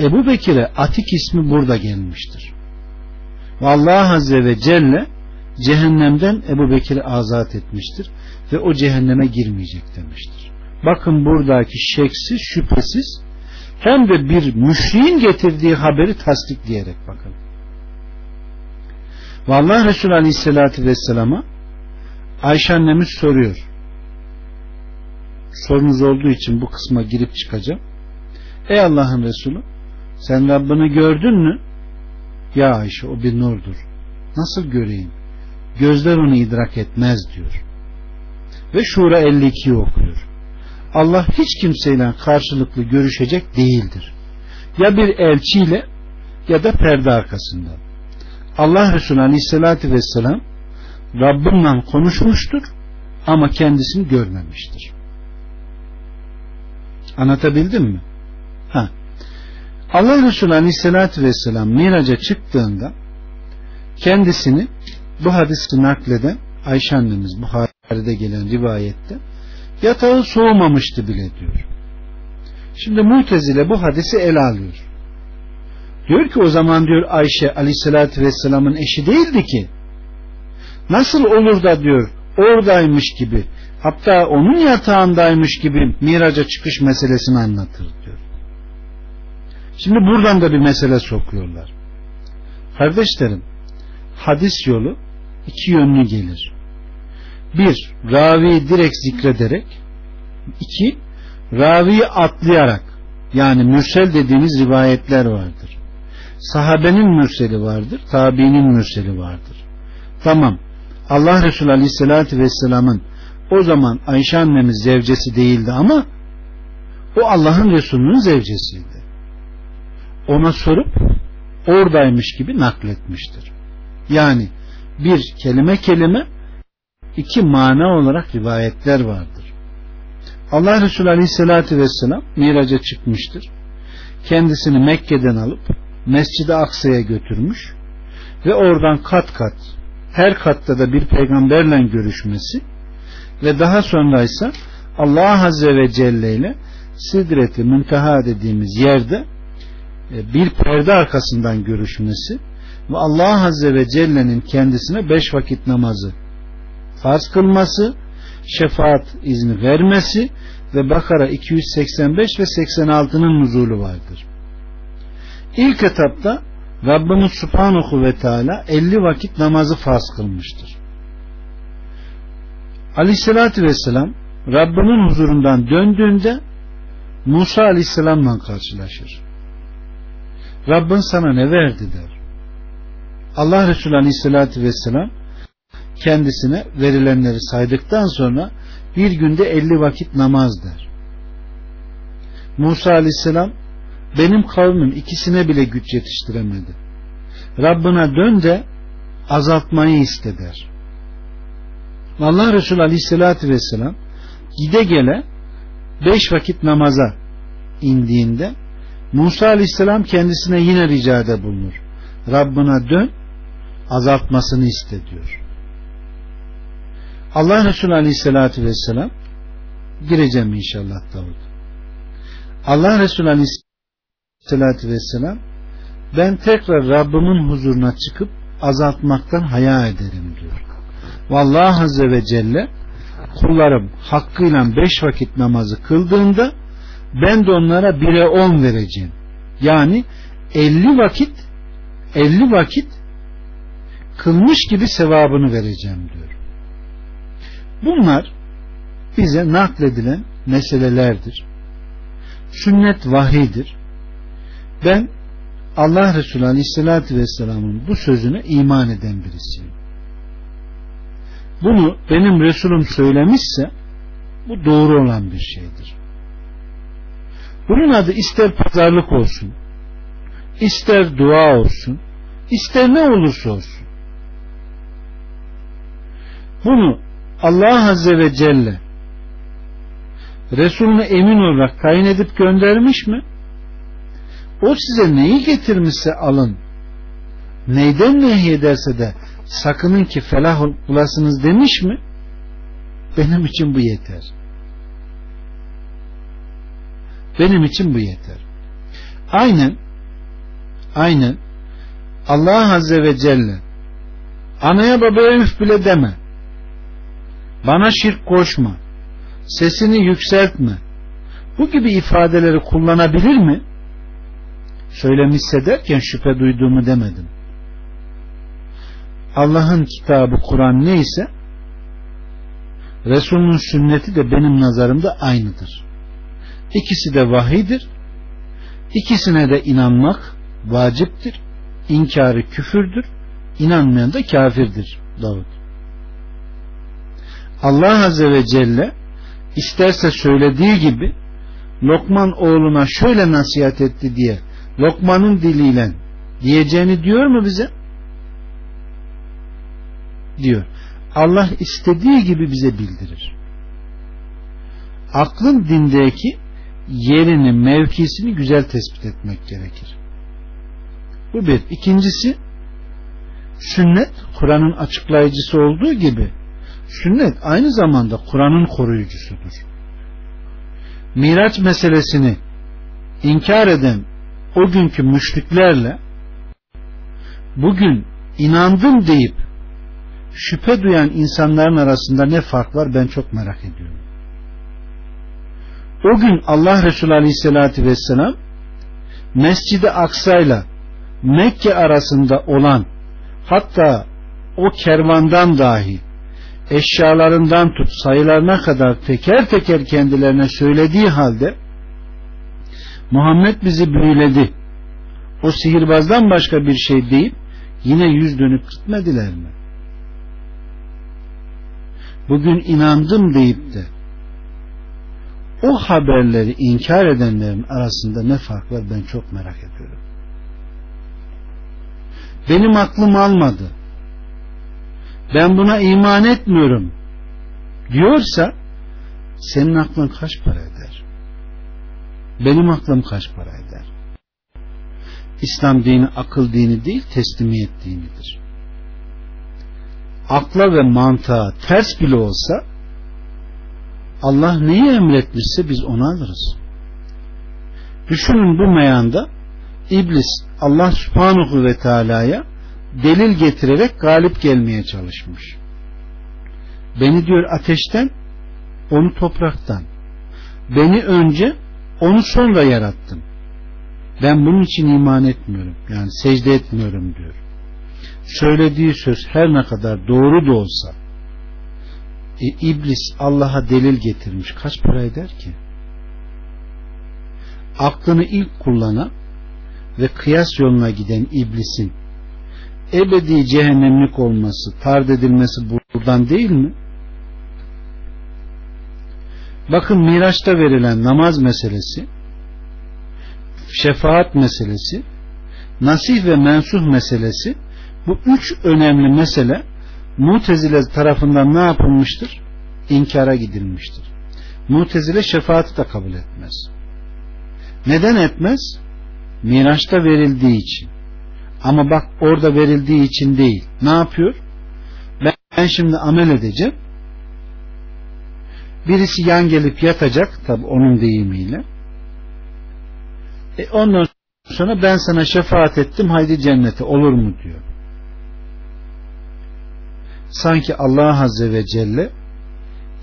Ebu Bekir'e Atik ismi burada gelmiştir. Ve Allah Azze ve Celle cehennemden Ebu Bekir'i azat etmiştir ve o cehenneme girmeyecek demiştir. Bakın buradaki şeksiz şüphesiz hem de bir müşriğin getirdiği haberi tasdikleyerek bakın. Vallahi Resulü Aleyhisselatü Vesselam'a Ayşe annemiz soruyor. Sorunuz olduğu için bu kısma girip çıkacağım. Ey Allah'ın Resulü sen Rabbini gördün mü? Ya Ayşe o bir nurdur. Nasıl göreyim? Gözler onu idrak etmez diyor. Ve Şura 52'yi okuyor. Allah hiç kimseyle karşılıklı görüşecek değildir. Ya bir elçiyle ya da perde arkasında. Allah Resulü Aleyhisselatü Vesselam Rabbimle konuşmuştur ama kendisini görmemiştir. Anlatabildim mi? Ha. Allah Resulü Aleyhisselatü Vesselam miraca çıktığında kendisini bu hadisi nakleden Ayşe annemiz Buhari'de gelen rivayette yatağı soğumamıştı bile diyor. Şimdi Mutezile bu hadisi ele alıyor. Diyor ki o zaman diyor Ayşe aleyhissalatü vesselamın eşi değildi ki. Nasıl olur da diyor oradaymış gibi hatta onun yatağındaymış gibi miraca çıkış meselesini anlatır diyor. Şimdi buradan da bir mesele sokuyorlar. Kardeşlerim hadis yolu iki yönlü gelir. Bir, raviyi direkt zikrederek iki, raviyi atlayarak yani mürsel dediğimiz rivayetler vardır. Sahabenin mürseli vardır, tabiinin mürseli vardır. Tamam. Allah Resulü Aleyhisselatü Vesselam'ın o zaman Ayşe annemiz zevcesi değildi ama o Allah'ın Resulü'nün zevcesiydi. Ona sorup oradaymış gibi nakletmiştir. Yani bir kelime kelime iki mana olarak rivayetler vardır. Allah Resulü Aleyhisselatü Vesselam miraca çıkmıştır. Kendisini Mekke'den alıp Mescid-i Aksa'ya götürmüş ve oradan kat kat her katta da bir peygamberle görüşmesi ve daha sonra ise Allah Azze ve Celle ile Sidret-i Münteha dediğimiz yerde e, bir perde arkasından görüşmesi ve Allah Azze ve Celle'nin kendisine beş vakit namazı farz kılması, şefaat izni vermesi ve Bakara 285 ve 86'nın nuzulu vardır. İlk etapta Rabbimiz Subhanahu ve Teala 50 vakit namazı farz kılmıştır. Aleyhissalatü Vesselam Rabbinin huzurundan döndüğünde Musa Aleyhisselam'la karşılaşır. Rabbin sana ne verdi der. Allah Resulü Aleyhisselatü Vesselam kendisine verilenleri saydıktan sonra bir günde elli vakit namaz der. Musa aleyhisselam benim kavmim ikisine bile güç yetiştiremedi. Rabbına dön de azaltmayı iste der. Allah Resulü aleyhissalatü vesselam gide gele beş vakit namaza indiğinde Musa aleyhisselam kendisine yine ricada bulunur. Rabbına dön azaltmasını iste diyor. Allah Resulü Aleyhisselatü Vesselam gireceğim inşallah Davud. Allah Resulü Aleyhisselatü Vesselam ben tekrar Rabbimin huzuruna çıkıp azaltmaktan haya ederim diyor. Vallahi Azze ve Celle kullarım hakkıyla beş vakit namazı kıldığında ben de onlara bire on vereceğim. Yani elli vakit elli vakit kılmış gibi sevabını vereceğim diyor. Bunlar bize nakledilen meselelerdir. Sünnet vahidir. Ben Allah Resulü Aleyhisselatü Vesselam'ın bu sözüne iman eden birisiyim. Bunu benim Resulüm söylemişse bu doğru olan bir şeydir. Bunun adı ister pazarlık olsun, ister dua olsun, ister ne olursa olsun. Bunu Allah Azze ve Celle Resulünü emin olarak tayin edip göndermiş mi? O size neyi getirmişse alın. Neyden nehyederse de sakının ki felah bulasınız demiş mi? Benim için bu yeter. Benim için bu yeter. Aynen aynen Allah Azze ve Celle anaya babaya üf bile deme bana şirk koşma, sesini yükseltme, bu gibi ifadeleri kullanabilir mi? Söylemişse derken şüphe duyduğumu demedim. Allah'ın kitabı Kur'an neyse Resul'ün sünneti de benim nazarımda aynıdır. İkisi de vahidir. İkisine de inanmak vaciptir. İnkarı küfürdür. İnanmayan da kafirdir Davut. Allah Azze ve Celle isterse söylediği gibi Lokman oğluna şöyle nasihat etti diye Lokman'ın diliyle diyeceğini diyor mu bize? Diyor. Allah istediği gibi bize bildirir. Aklın dindeki yerini, mevkisini güzel tespit etmek gerekir. Bu bir. İkincisi sünnet Kur'an'ın açıklayıcısı olduğu gibi sünnet aynı zamanda Kur'an'ın koruyucusudur. Miraç meselesini inkar eden o günkü müşriklerle bugün inandım deyip şüphe duyan insanların arasında ne fark var ben çok merak ediyorum. O gün Allah Resulü Aleyhisselatü Vesselam Mescid-i Aksa'yla Mekke arasında olan hatta o kervandan dahi eşyalarından tut sayılarına kadar teker teker kendilerine söylediği halde Muhammed bizi büyüledi. O sihirbazdan başka bir şey deyip yine yüz dönüp gitmediler mi? Bugün inandım deyip de o haberleri inkar edenlerin arasında ne fark var ben çok merak ediyorum. Benim aklım almadı. Ben buna iman etmiyorum diyorsa senin aklın kaç para eder? Benim aklım kaç para eder? İslam dini akıl dini değil teslimiyet dinidir. Akla ve mantığa ters bile olsa Allah neyi emretmişse biz onu alırız. Düşünün bu meyanda İblis Allah subhanahu ve teala'ya delil getirerek galip gelmeye çalışmış. Beni diyor ateşten, onu topraktan. Beni önce, onu sonra yarattım. Ben bunun için iman etmiyorum. Yani secde etmiyorum diyor. Söylediği söz her ne kadar doğru da olsa e, iblis Allah'a delil getirmiş. Kaç para eder ki? Aklını ilk kullanan ve kıyas yoluna giden iblisin ebedi cehennemlik olması, tard edilmesi buradan değil mi? Bakın Miraç'ta verilen namaz meselesi, şefaat meselesi, nasih ve mensuh meselesi, bu üç önemli mesele Mutezile tarafından ne yapılmıştır? İnkara gidilmiştir. Mutezile şefaati de kabul etmez. Neden etmez? Miraç'ta verildiği için. Ama bak orada verildiği için değil. Ne yapıyor? Ben, şimdi amel edeceğim. Birisi yan gelip yatacak tabi onun deyimiyle. E ondan sonra ben sana şefaat ettim haydi cennete olur mu diyor. Sanki Allah Azze ve Celle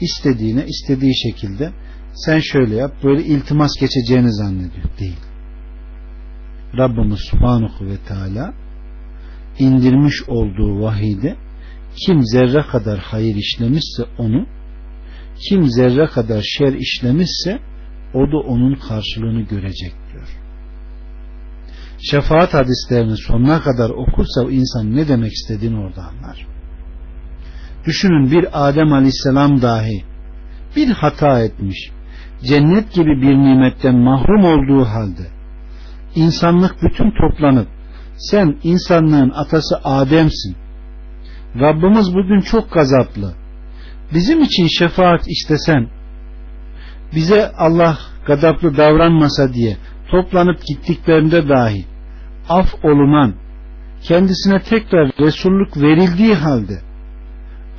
istediğine istediği şekilde sen şöyle yap böyle iltimas geçeceğini zannediyor. Değil. Rabbimiz Subhanahu ve Teala indirmiş olduğu vahide kim zerre kadar hayır işlemişse onu kim zerre kadar şer işlemişse o da onun karşılığını görecek diyor. Şefaat hadislerini sonuna kadar okursa o insan ne demek istediğini orada anlar. Düşünün bir Adem Aleyhisselam dahi bir hata etmiş, cennet gibi bir nimetten mahrum olduğu halde insanlık bütün toplanıp sen insanlığın atası Adem'sin. Rabbimiz bugün çok gazaplı. Bizim için şefaat istesen bize Allah gadaplı davranmasa diye toplanıp gittiklerinde dahi af olunan kendisine tekrar Resulluk verildiği halde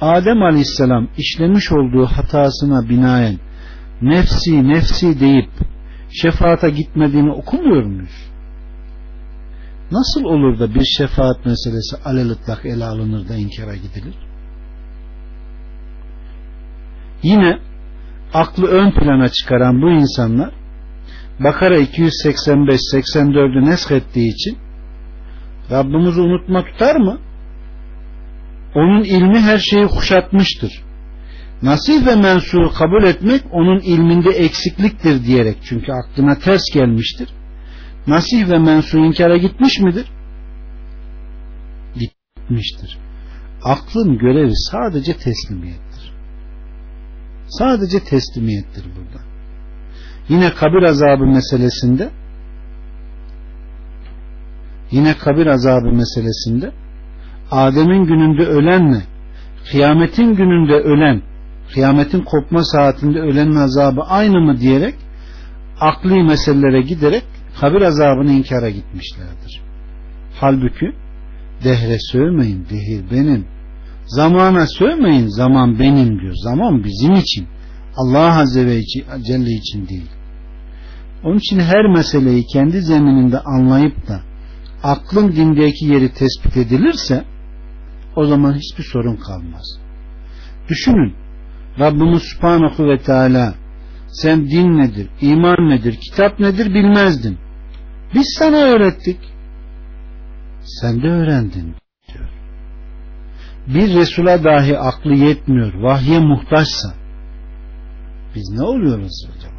Adem Aleyhisselam işlemiş olduğu hatasına binaen nefsi nefsi deyip şefaata gitmediğini okumuyor muyuz? Nasıl olur da bir şefaat meselesi alelitlak ele alınır da inkara gidilir? Yine aklı ön plana çıkaran bu insanlar Bakara 285-84'ü neskettiği için Rabbimizi unutma tutar mı? onun ilmi her şeyi kuşatmıştır. Nasih ve mensuğu kabul etmek onun ilminde eksikliktir diyerek çünkü aklına ters gelmiştir. Nasih ve mensuğu inkara gitmiş midir? Gitmiştir. Aklın görevi sadece teslimiyettir. Sadece teslimiyettir burada. Yine kabir azabı meselesinde yine kabir azabı meselesinde Adem'in gününde ölenle kıyametin gününde ölen kıyametin kopma saatinde ölenin azabı aynı mı diyerek akli meselelere giderek kabir azabını inkara gitmişlerdir. Halbuki dehre sövmeyin dehir benim zamana sövmeyin zaman benim diyor. Zaman bizim için. Allah Azze ve Celle için değil. Onun için her meseleyi kendi zemininde anlayıp da aklın dindeki yeri tespit edilirse o zaman hiçbir sorun kalmaz. Düşünün Rabbimiz Subhanahu ve Teala sen din nedir, iman nedir, kitap nedir bilmezdin. Biz sana öğrettik. Sen de öğrendin diyor. Bir Resul'a dahi aklı yetmiyor, vahye muhtaçsa biz ne oluyoruz acaba?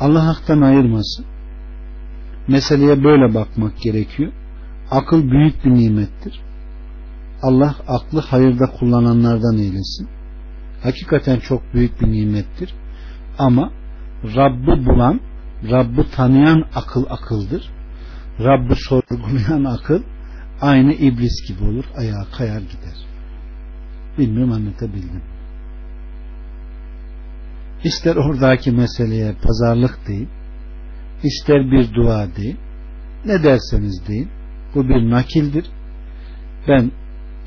Allah haktan ayırmasın. Meseleye böyle bakmak gerekiyor. Akıl büyük bir nimettir. Allah aklı hayırda kullananlardan eylesin. Hakikaten çok büyük bir nimettir. Ama Rabb'i bulan, Rabb'i tanıyan akıl akıldır. Rabb'i sorgulayan akıl aynı iblis gibi olur. Ayağa kayar gider. Bilmiyorum anlatabildim. İster oradaki meseleye pazarlık deyin, ister bir dua deyin, ne derseniz deyin, bu bir nakildir. Ben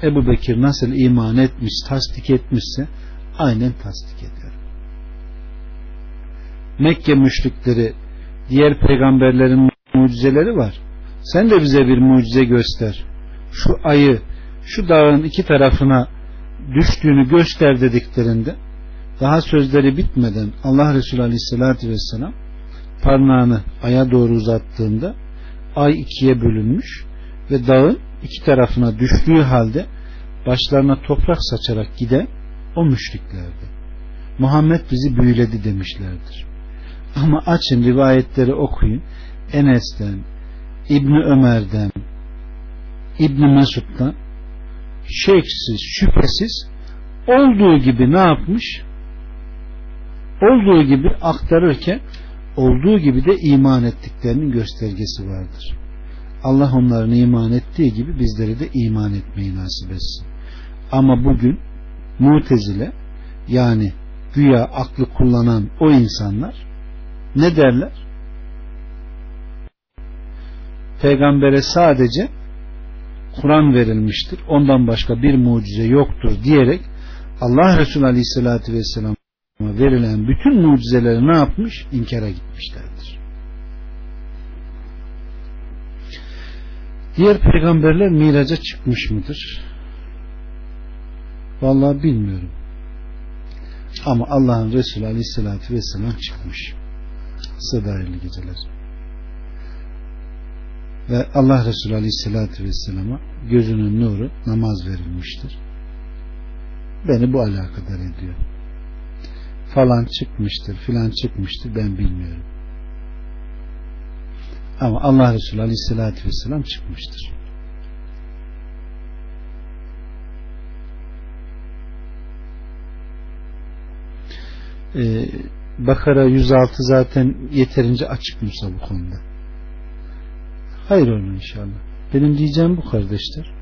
Ebu Bekir nasıl iman etmiş, tasdik etmişse aynen tasdik ediyorum. Mekke müşrikleri diğer peygamberlerin mucizeleri var. Sen de bize bir mucize göster. Şu ayı şu dağın iki tarafına düştüğünü göster dediklerinde daha sözleri bitmeden Allah Resulü Aleyhisselatü Vesselam parmağını aya doğru uzattığında ay ikiye bölünmüş ve dağın iki tarafına düştüğü halde başlarına toprak saçarak giden o müşriklerdi. Muhammed bizi büyüledi demişlerdir. Ama açın rivayetleri okuyun. Enes'ten, İbni Ömer'den, İbni Mesud'dan şeksiz, şüphesiz olduğu gibi ne yapmış? Olduğu gibi aktarırken olduğu gibi de iman ettiklerinin göstergesi vardır. Allah onların iman ettiği gibi bizleri de iman etmeyi nasip etsin. Ama bugün mutezile yani güya aklı kullanan o insanlar ne derler? Peygambere sadece Kur'an verilmiştir. Ondan başka bir mucize yoktur diyerek Allah Resulü Aleyhisselatü Vesselam'a verilen bütün mucizeleri ne yapmış? İnkara gitmişlerdir. Diğer peygamberler miraca çıkmış mıdır? Vallahi bilmiyorum. Ama Allah'ın Resulü Aleyhisselatü Vesselam çıkmış. Size geceler. Ve Allah Resulü Aleyhisselatü Vesselam'a gözünün nuru namaz verilmiştir. Beni bu alakadar ediyor. Falan çıkmıştır, filan çıkmıştır ben bilmiyorum. Ama Allah Resulü Aleyhisselatü Vesselam çıkmıştır. Ee, Bakara 106 zaten yeterince açık Musa bu konuda. Hayır onu inşallah. Benim diyeceğim bu kardeşler.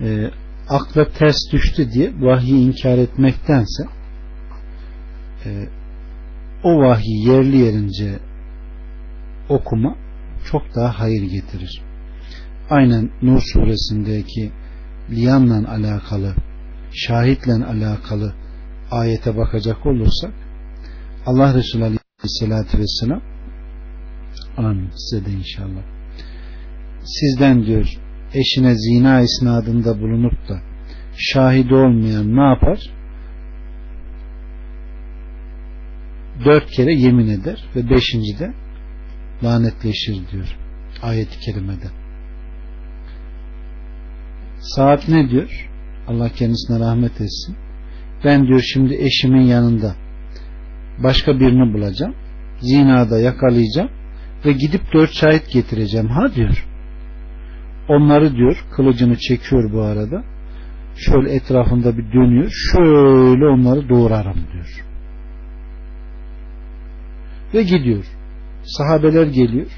Ee, akla ters düştü diye vahyi inkar etmektense e, o vahyi yerli yerince okuma çok daha hayır getirir. Aynen Nur suresindeki liyanla alakalı şahitle alakalı ayete bakacak olursak Allah Resulü Aleyhisselatü Vesselam amin size de inşallah sizden diyor eşine zina isnadında bulunup da şahit olmayan ne yapar? Dört kere yemin eder ve beşinci de lanetleşir diyor ayet-i kerimede. Saat ne diyor? Allah kendisine rahmet etsin. Ben diyor şimdi eşimin yanında başka birini bulacağım. Zinada yakalayacağım ve gidip dört şahit getireceğim. Ha diyor. Onları diyor kılıcını çekiyor bu arada. Şöyle etrafında bir dönüyor. Şöyle onları doğrarım diyor. Ve gidiyor. Sahabeler geliyor.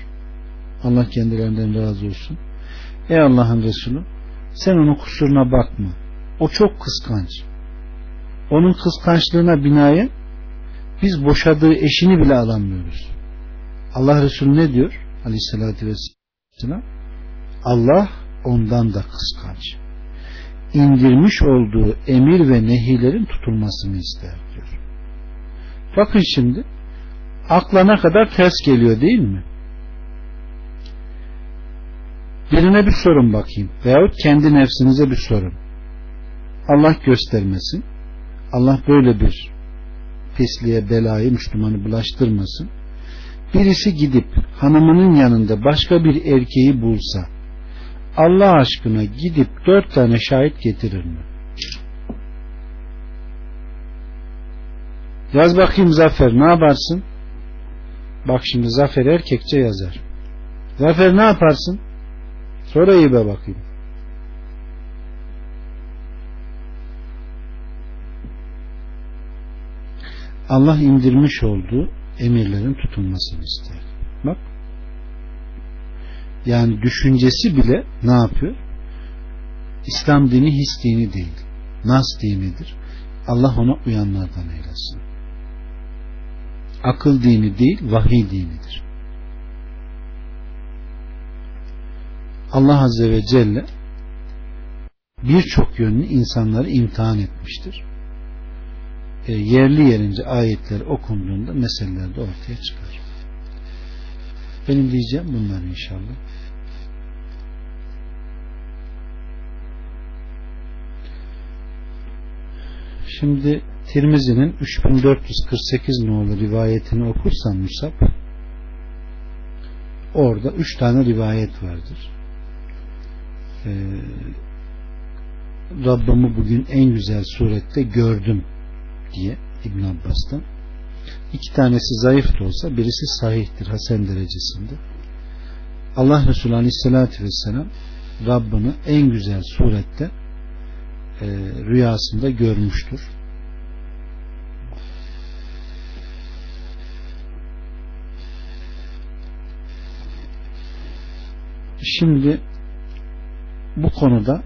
Allah kendilerinden razı olsun. Ey Allah'ın Resulü sen onun kusuruna bakma. O çok kıskanç. Onun kıskançlığına binaen biz boşadığı eşini bile alamıyoruz. Allah Resulü ne diyor? Aleyhissalatü vesselam Allah ondan da kıskanç. İndirmiş olduğu emir ve nehilerin tutulmasını ister diyor. Bakın şimdi akla ne kadar ters geliyor değil mi? Birine bir sorun bakayım veyahut kendi nefsinize bir sorun. Allah göstermesin. Allah böyle bir pisliğe belayı Müslümanı bulaştırmasın. Birisi gidip hanımının yanında başka bir erkeği bulsa Allah aşkına gidip dört tane şahit getirir mi? Yaz bakayım Zafer ne yaparsın? Bak şimdi Zafer erkekçe yazar. Zafer ne yaparsın? Sonra iyi be bakayım. Allah indirmiş olduğu emirlerin tutulmasını ister. Bak. Yani düşüncesi bile ne yapıyor? İslam dini his dini değil. Nas dinidir. Allah ona uyanlardan eylesin. Akıl dini değil, vahiy dinidir. Allah Azze ve Celle birçok yönlü insanları imtihan etmiştir. E, yerli yerince ayetler okunduğunda meseleler de ortaya çıkar. Benim diyeceğim bunlar inşallah. Şimdi Tirmizi'nin 3448 nolu rivayetini okursan Musab orada üç tane rivayet vardır. Ee, Rabbimi bugün en güzel surette gördüm diye İbn Abbas'tan. İki tanesi zayıf da olsa birisi sahihtir Hasan derecesinde. Allah Resulü Aleyhisselatü Vesselam Rabbini en güzel surette e, rüyasında görmüştür. Şimdi bu konuda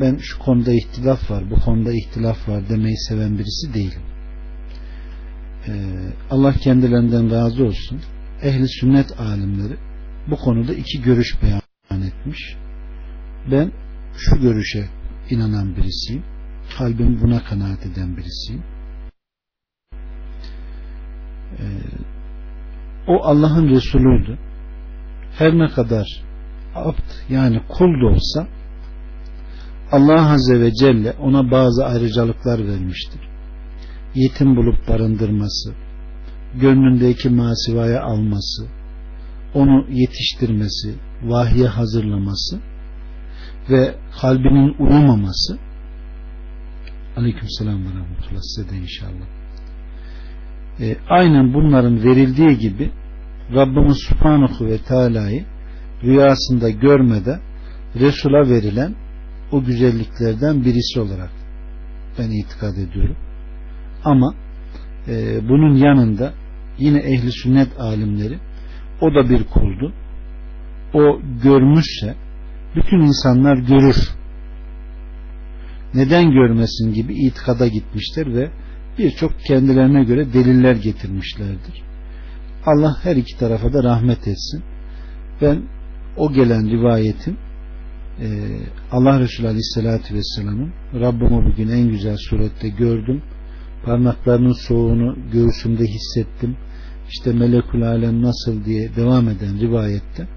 ben şu konuda ihtilaf var, bu konuda ihtilaf var demeyi seven birisi değilim. Ee, Allah kendilerinden razı olsun. Ehli sünnet alimleri bu konuda iki görüş beyan etmiş. Ben şu görüşe inanan birisiyim. Kalbim buna kanaat eden birisiyim. Ee, o Allah'ın Resulüydü. Her ne kadar abd yani kul da olsa Allah Azze ve Celle ona bazı ayrıcalıklar vermiştir. Yetim bulup barındırması, gönlündeki masivaya alması, onu yetiştirmesi, vahye hazırlaması ve kalbinin uyumaması Aleyküm selam ve rahmetullah size de inşallah. E, aynen bunların verildiği gibi Rabbimiz Subhanahu ve Teala'yı rüyasında görmede Resul'a verilen o güzelliklerden birisi olarak ben itikad ediyorum. Ama e, bunun yanında yine ehli sünnet alimleri o da bir kuldu. O görmüşse bütün insanlar görür. Neden görmesin gibi itikada gitmişler ve birçok kendilerine göre deliller getirmişlerdir. Allah her iki tarafa da rahmet etsin. Ben o gelen rivayetin e, Allah Resulü Aleyhisselatü Vesselam'ın Rabbimi bugün en güzel surette gördüm. Parmaklarının soğuğunu göğsümde hissettim. İşte melekul alem nasıl diye devam eden rivayette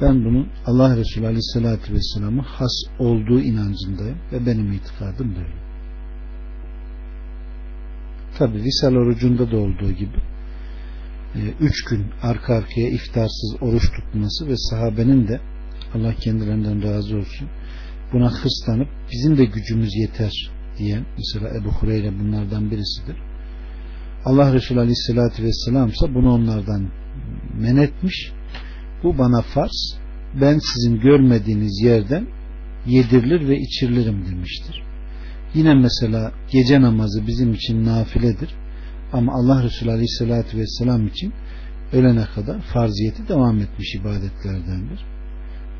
ben bunun Allah Resulü Aleyhisselatü Vesselam'ın has olduğu inancındayım ve benim itikadım böyle. Tabi Visal orucunda da olduğu gibi e, üç gün arka arkaya iftarsız oruç tutması ve sahabenin de Allah kendilerinden razı olsun buna hırslanıp bizim de gücümüz yeter diyen mesela Ebu Hureyre bunlardan birisidir. Allah Resulü Aleyhisselatü Vesselam ise bunu onlardan men etmiş. Bu bana farz. Ben sizin görmediğiniz yerden yedirilir ve içirilirim demiştir. Yine mesela gece namazı bizim için nafiledir. Ama Allah Resulü Aleyhisselatü Vesselam için ölene kadar farziyeti devam etmiş ibadetlerdendir.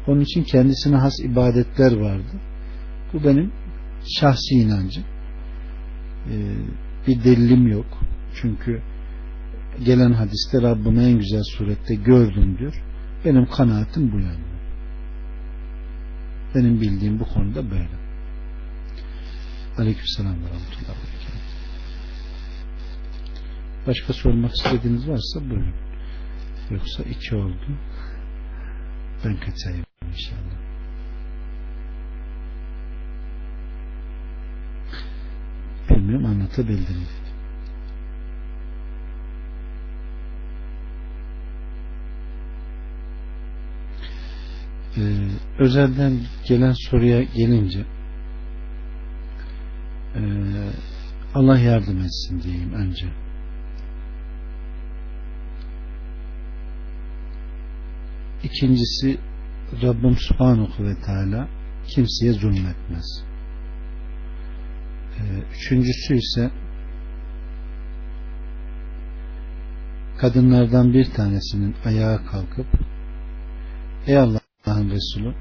Onun için kendisine has ibadetler vardı. Bu benim şahsi inancım. Ee, bir delilim yok. Çünkü gelen hadiste Rabbimi en güzel surette gördüm diyor. Benim kanaatim bu yönde. Benim bildiğim bu konuda böyle. Aleykümselam ve rahmetullahi Başka sormak istediğiniz varsa buyurun. Yoksa iki oldu. Ben kaçayım inşallah. Bilmiyorum anlatabildim mi? Ee, özelden gelen soruya gelince e, Allah yardım etsin diyeyim önce. İkincisi Rabbim Subhanahu ve Teala kimseye zulmetmez. Ee, üçüncüsü ise kadınlardan bir tanesinin ayağa kalkıp Ey Allah'ın Resulü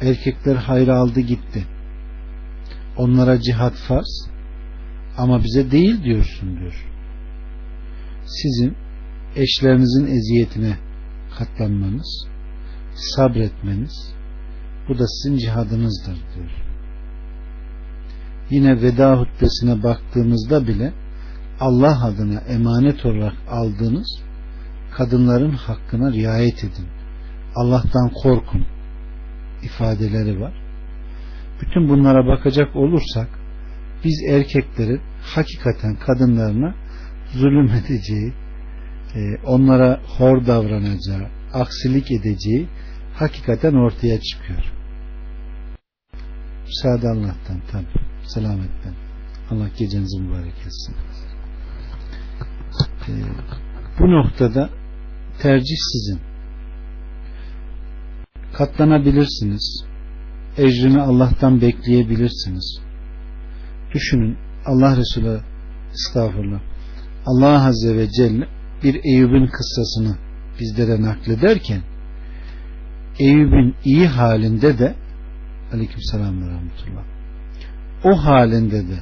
erkekler hayrı aldı gitti. Onlara cihat farz ama bize değil diyorsun diyor. Sizin eşlerinizin eziyetine katlanmanız, sabretmeniz bu da sizin cihadınızdır diyor. Yine veda hutbesine baktığımızda bile Allah adına emanet olarak aldığınız kadınların hakkına riayet edin. Allah'tan korkun ifadeleri var. Bütün bunlara bakacak olursak biz erkeklerin hakikaten kadınlarına zulüm edeceği, onlara hor davranacağı, aksilik edeceği hakikaten ortaya çıkıyor. Müsaade Allah'tan tabi. Selametten. Allah gecenizi mübarek etsin. Ee, bu noktada tercih sizin. Katlanabilirsiniz. Ecrini Allah'tan bekleyebilirsiniz. Düşünün Allah Resulü estağfurullah Allah Azze ve Celle bir Eyüp'ün kıssasını bizlere naklederken Eyüp'ün iyi halinde de aleykümselam ve rahmetullah o halinde de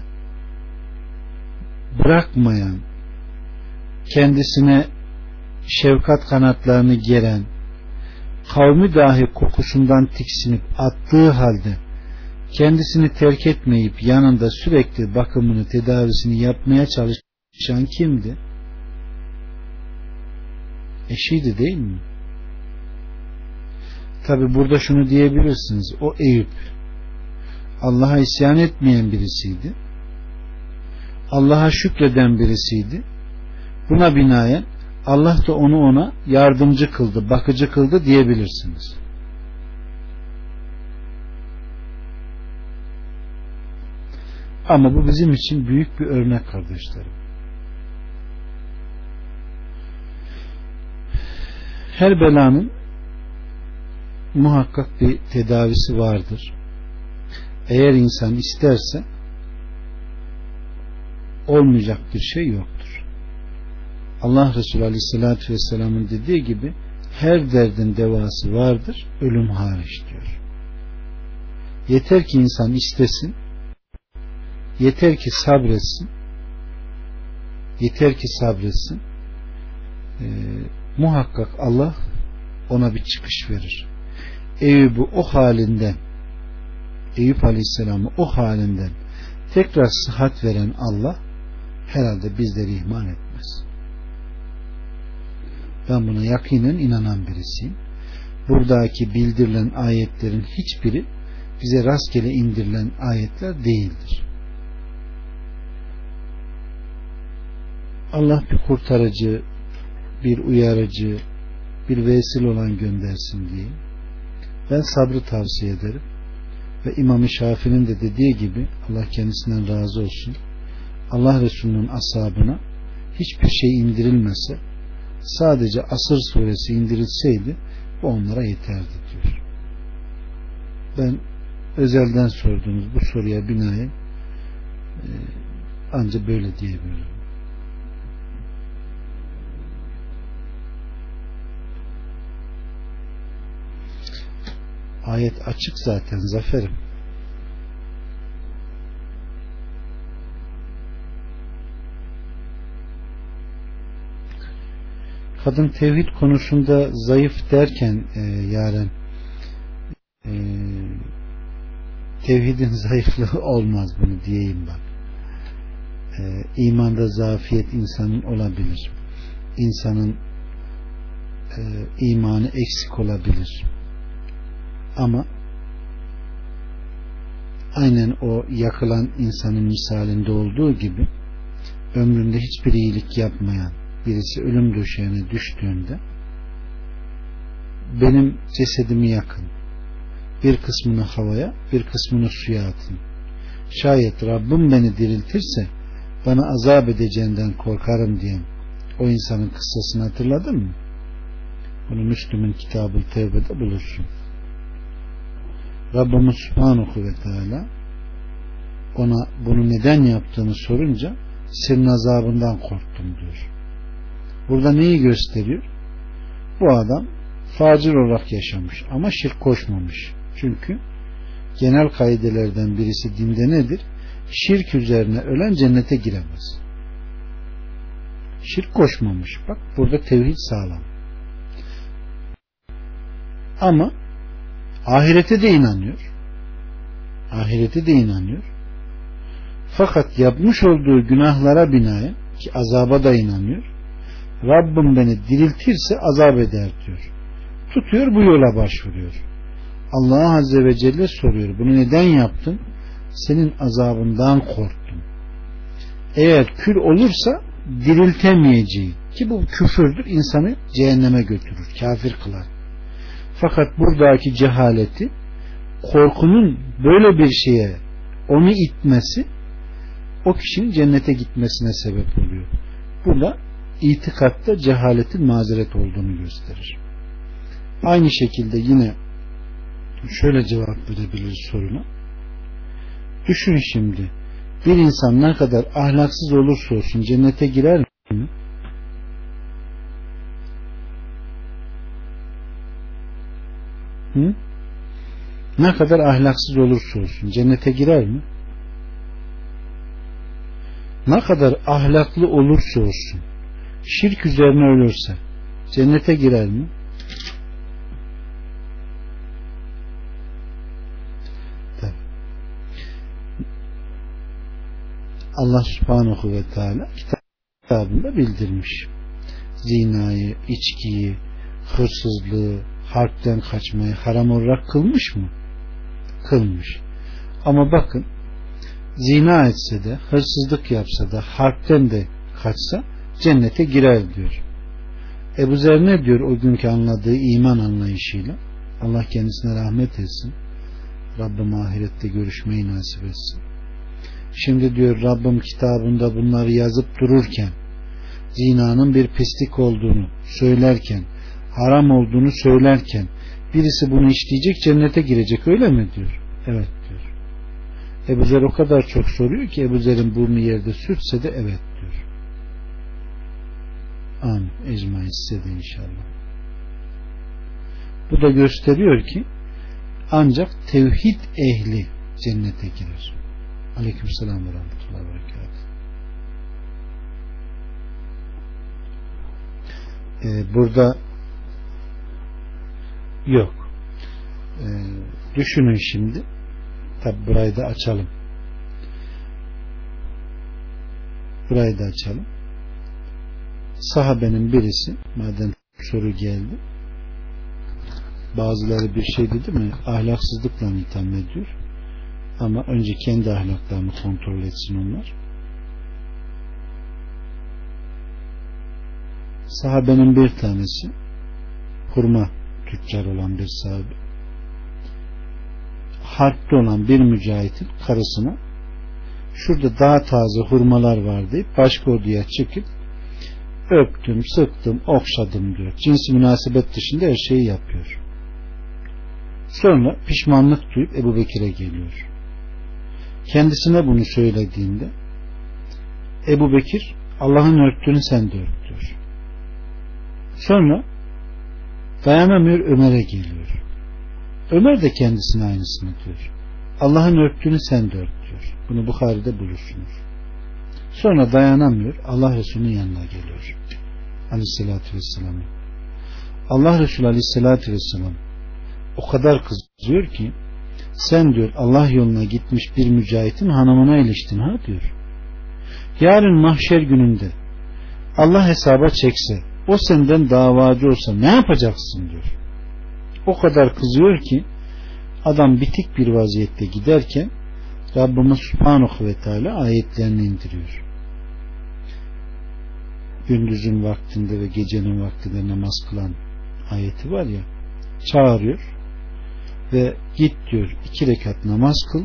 bırakmayan kendisine şefkat kanatlarını geren kavmi dahi kokusundan tiksinip attığı halde kendisini terk etmeyip yanında sürekli bakımını tedavisini yapmaya çalışan kimdi? Eşiydi değil mi? Tabi burada şunu diyebilirsiniz. O Eyüp Allah'a isyan etmeyen birisiydi. Allah'a şükreden birisiydi. Buna binaen Allah da onu ona yardımcı kıldı, bakıcı kıldı diyebilirsiniz. Ama bu bizim için büyük bir örnek kardeşlerim. Her belanın muhakkak bir tedavisi vardır. Eğer insan isterse olmayacak bir şey yoktur. Allah Resulü Aleyhisselatü Vesselam'ın dediği gibi her derdin devası vardır, ölüm hariç diyor. Yeter ki insan istesin, yeter ki sabretsin, yeter ki sabretsin, ee, muhakkak Allah ona bir çıkış verir. Eyüp'ü o halinden Eyüp Aleyhisselam'ı o halinden tekrar sıhhat veren Allah herhalde bizleri ihmal etmez. Ben buna yakinen inanan birisiyim. Buradaki bildirilen ayetlerin hiçbiri bize rastgele indirilen ayetler değildir. Allah bir kurtarıcı, bir uyarıcı, bir vesile olan göndersin diye. Ben sabrı tavsiye ederim. Ve İmam-ı Şafii'nin de dediği gibi Allah kendisinden razı olsun. Allah Resulü'nün ashabına hiçbir şey indirilmese sadece Asır suresi indirilseydi bu onlara yeterdi diyor. Ben özelden sorduğunuz bu soruya binaen e, ancak böyle diyebilirim. Ayet açık zaten zaferim. Kadın tevhid konusunda zayıf derken e, yaren e, tevhidin (laughs) zayıflığı olmaz bunu diyeyim bak. E, imanda zafiyet insanın olabilir. İnsanın e, imanı eksik olabilir ama aynen o yakılan insanın misalinde olduğu gibi ömründe hiçbir iyilik yapmayan birisi ölüm döşeğine düştüğünde benim cesedimi yakın bir kısmını havaya bir kısmını suya atın şayet Rabbim beni diriltirse bana azap edeceğinden korkarım diyen o insanın kıssasını hatırladın mı? Bunu Müslüm'ün kitabı Tevbe'de bulursun. Rabbimiz Subhanahu ve Teala ona bunu neden yaptığını sorunca senin azabından korktum diyor. Burada neyi gösteriyor? Bu adam facir olarak yaşamış ama şirk koşmamış. Çünkü genel kaidelerden birisi dinde nedir? Şirk üzerine ölen cennete giremez. Şirk koşmamış. Bak burada tevhid sağlam. Ama Ahirete de inanıyor. Ahirete de inanıyor. Fakat yapmış olduğu günahlara binaen ki azaba da inanıyor. Rabbim beni diriltirse azap eder diyor. Tutuyor bu yola başvuruyor. Allah Azze ve Celle soruyor. Bunu neden yaptın? Senin azabından korktum. Eğer kül olursa diriltemeyeceği ki bu küfürdür insanı cehenneme götürür. Kafir kılar. Fakat buradaki cehaleti korkunun böyle bir şeye onu itmesi o kişinin cennete gitmesine sebep oluyor. Bu da itikatta cehaletin mazeret olduğunu gösterir. Aynı şekilde yine şöyle cevap verebiliriz soruna. Düşün şimdi bir insan ne kadar ahlaksız olursa olsun cennete girer mi? Hı? Ne kadar ahlaksız olursa olsun cennete girer mi? Ne kadar ahlaklı olursa olsun şirk üzerine ölürse cennete girer mi? Tabii. Allah subhanahu ve teala kitabında bildirmiş. Zinayı, içkiyi, hırsızlığı, harpten kaçmayı haram olarak kılmış mı? Kılmış. Ama bakın zina etse de hırsızlık yapsa da harpten de kaçsa cennete girer diyor. Ebu Zer ne diyor o günkü anladığı iman anlayışıyla? Allah kendisine rahmet etsin. Rabbim ahirette görüşmeyi nasip etsin. Şimdi diyor Rabbim kitabında bunları yazıp dururken zinanın bir pislik olduğunu söylerken haram olduğunu söylerken birisi bunu işleyecek cennete girecek öyle mi diyor. Evet diyor. Ebu Zer o kadar çok soruyor ki Ebu Zer'in burnu yerde sürtse de evet diyor. Amin. Ecmaî size de inşallah. Bu da gösteriyor ki ancak tevhid ehli cennete girer. Aleyküm selam ve rahmetullahi ve Ee, burada Yok. Ee, düşünün şimdi. Tabi burayı da açalım. Burayı da açalım. Sahabenin birisi madem soru geldi bazıları bir şey dedi mi ahlaksızlıkla itham ediyor ama önce kendi ahlaklarını kontrol etsin onlar sahabenin bir tanesi hurma tüccar olan bir sahabe harpte olan bir mücahitin karısına şurada daha taze hurmalar var deyip başka odaya çıkıp öptüm, sıktım, okşadım diyor. Cinsi münasebet dışında her şeyi yapıyor. Sonra pişmanlık duyup Ebu Bekir'e geliyor. Kendisine bunu söylediğinde Ebu Bekir Allah'ın örttüğünü sen de ört. Sonra dayanamıyor Ömer'e geliyor. Ömer de kendisine aynısını diyor. Allah'ın örttüğünü sen de ört diyor. Bunu Bukhari'de bulursunuz. Sonra dayanamıyor. Allah Resulü'nün yanına geliyor. Aleyhissalatü vesselam. Allah Resulü Aleyhissalatü vesselam o kadar kızıyor ki sen diyor Allah yoluna gitmiş bir mücahitin hanımına iliştin ha diyor. Yarın mahşer gününde Allah hesaba çekse o senden davacı olsa ne yapacaksın diyor. O kadar kızıyor ki adam bitik bir vaziyette giderken Rabbimiz Subhanahu ve Teala ayetlerini indiriyor. Gündüzün vaktinde ve gecenin vaktinde namaz kılan ayeti var ya çağırıyor ve git diyor iki rekat namaz kıl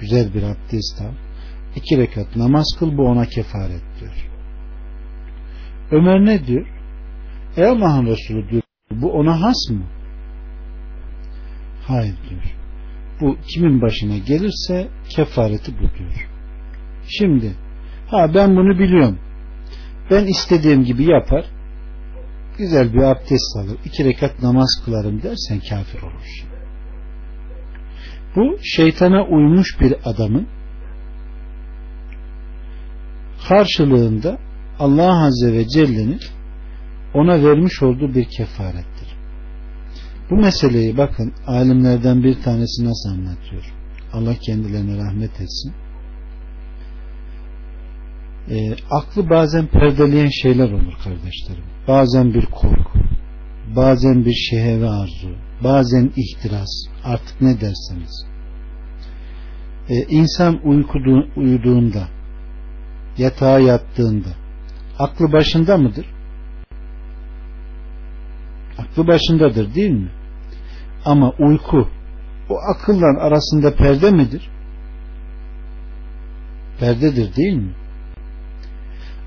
güzel bir abdest al iki rekat namaz kıl bu ona kefaret diyor. Ömer ne diyor? Ey Allah'ın Resulü diyor bu ona has mı? Hayır diyor. Bu kimin başına gelirse kefareti bu diyor. Şimdi ha ben bunu biliyorum. Ben istediğim gibi yapar güzel bir abdest alır. iki rekat namaz kılarım dersen kafir olursun. Bu şeytana uymuş bir adamın karşılığında Allah Azze ve Celle'nin ona vermiş olduğu bir kefarettir. Bu meseleyi bakın alimlerden bir tanesi nasıl anlatıyor. Allah kendilerine rahmet etsin. E, aklı bazen perdeleyen şeyler olur kardeşlerim. Bazen bir korku, bazen bir şehve arzu, bazen ihtiras, artık ne derseniz. E, insan uykudu, uyuduğunda, yatağa yattığında, aklı başında mıdır? Aklı başındadır değil mi? Ama uyku o akıllan arasında perde midir? Perdedir değil mi?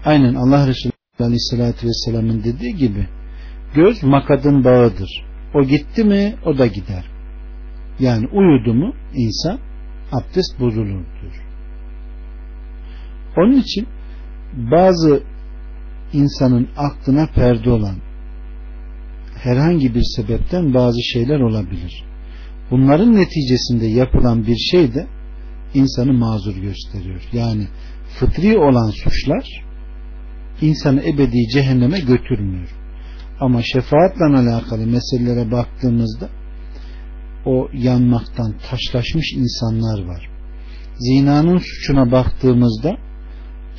Aynen Allah Resulü Aleyhisselatü Vesselam'ın dediği gibi göz makadın bağıdır. O gitti mi o da gider. Yani uyudu mu insan abdest bozulur. Onun için bazı insanın aklına perde olan herhangi bir sebepten bazı şeyler olabilir. Bunların neticesinde yapılan bir şey de insanı mazur gösteriyor. Yani fıtri olan suçlar insanı ebedi cehenneme götürmüyor. Ama şefaatle alakalı meselelere baktığımızda o yanmaktan taşlaşmış insanlar var. Zinanın suçuna baktığımızda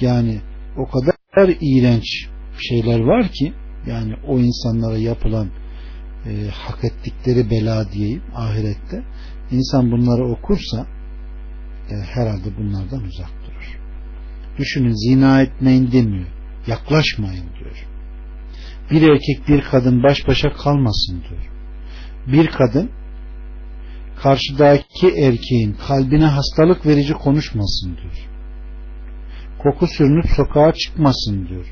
yani o kadar iğrenç şeyler var ki yani o insanlara yapılan e, hak ettikleri bela diyeyim ahirette insan bunları okursa e, herhalde bunlardan uzak durur. Düşünün zina etmeyin demiyor. Yaklaşmayın diyor. Bir erkek bir kadın baş başa kalmasın diyor. Bir kadın karşıdaki erkeğin kalbine hastalık verici konuşmasın diyor. Koku sürünüp sokağa çıkmasın diyor.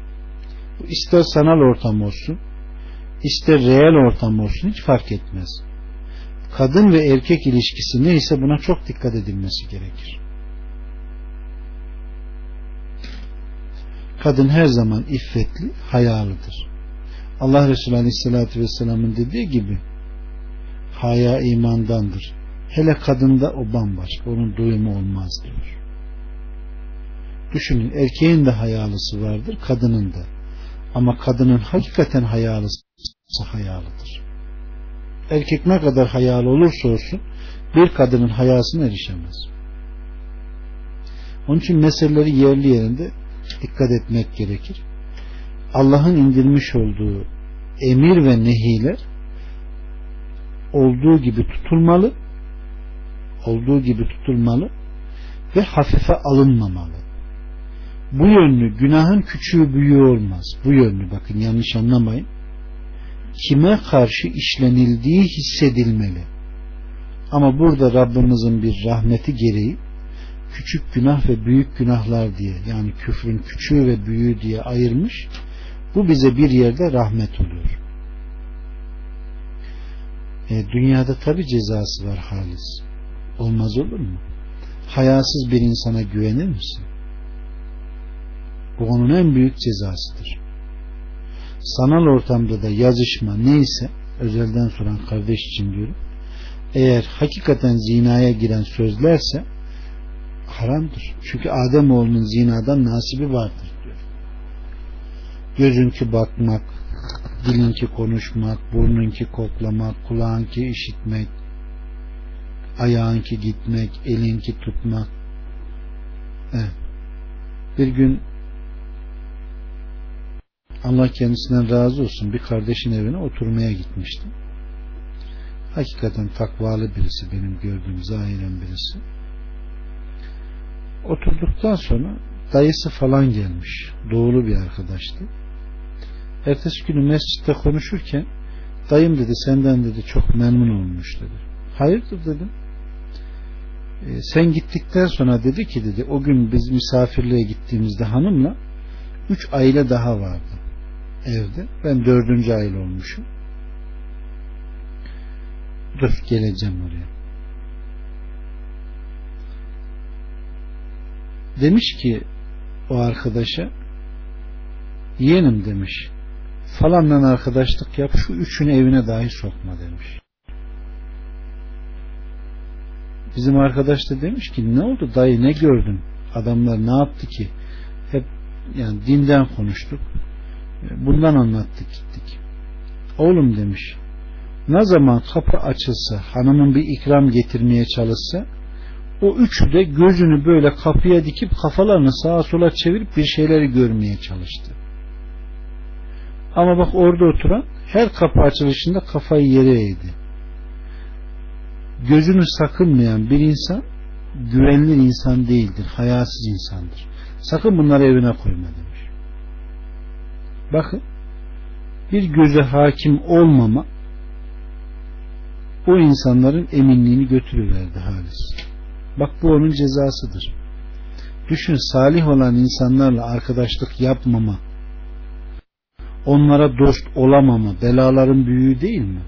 Bu ister sanal ortam olsun, ister reel ortam olsun hiç fark etmez. Kadın ve erkek ilişkisi neyse buna çok dikkat edilmesi gerekir. Kadın her zaman iffetli, hayalıdır. Allah Resulü Aleyhisselatü Vesselam'ın dediği gibi haya imandandır. Hele kadında o bambaşka. Onun duyumu olmaz diyor. Düşünün erkeğin de hayalısı vardır, kadının da. Ama kadının hakikaten hayalısı hayalıdır. Erkek ne kadar hayalı olursa olsun bir kadının hayasına erişemez. Onun için meseleleri yerli yerinde dikkat etmek gerekir. Allah'ın indirmiş olduğu emir ve nehiler olduğu gibi tutulmalı olduğu gibi tutulmalı ve hafife alınmamalı. Bu yönlü günahın küçüğü büyüğü olmaz. Bu yönlü bakın yanlış anlamayın. Kime karşı işlenildiği hissedilmeli. Ama burada Rabbimizin bir rahmeti gereği küçük günah ve büyük günahlar diye yani küfrün küçüğü ve büyüğü diye ayırmış. Bu bize bir yerde rahmet oluyor. E, dünyada tabi cezası var halis. Olmaz olur mu? Hayasız bir insana güvenir misin? Bu onun en büyük cezasıdır. Sanal ortamda da yazışma neyse özelden soran kardeş için diyorum. Eğer hakikaten zinaya giren sözlerse haramdır. Çünkü Ademoğlunun zinadan nasibi vardır diyor. Gözünki bakmak, dilinki konuşmak, burnunki koklamak, kulağınki işitmek, ayağınki gitmek, elinki tutmak. Evet. Bir gün Allah kendisinden razı olsun bir kardeşin evine oturmaya gitmiştim. Hakikaten takvalı birisi benim gördüğüm zahiren birisi. Oturduktan sonra dayısı falan gelmiş. Doğulu bir arkadaştı. Ertesi günü mescitte konuşurken dayım dedi senden dedi çok memnun olmuş dedi. Hayırdır dedim. E, sen gittikten sonra dedi ki dedi o gün biz misafirliğe gittiğimizde hanımla üç aile daha vardı evde. Ben dördüncü aile olmuşum. Dur geleceğim oraya. Demiş ki o arkadaşa yeğenim demiş falanla arkadaşlık yap şu üçün evine dahi sokma demiş. Bizim arkadaş da demiş ki ne oldu dayı ne gördün adamlar ne yaptı ki hep yani dinden konuştuk bundan anlattık gittik oğlum demiş ne zaman kapı açılsa hanımın bir ikram getirmeye çalışsa o üçü de gözünü böyle kapıya dikip kafalarını sağa sola çevirip bir şeyleri görmeye çalıştı. Ama bak orada oturan her kapı açılışında kafayı yere eğdi. Gözünü sakınmayan bir insan güvenilir insan değildir. Hayasız insandır. Sakın bunları evine koyma demiş. Bakın bir göze hakim olmama o insanların eminliğini götürüverdi halis. Bak bu onun cezasıdır. Düşün salih olan insanlarla arkadaşlık yapmama, onlara dost olamama, belaların büyüğü değil mi?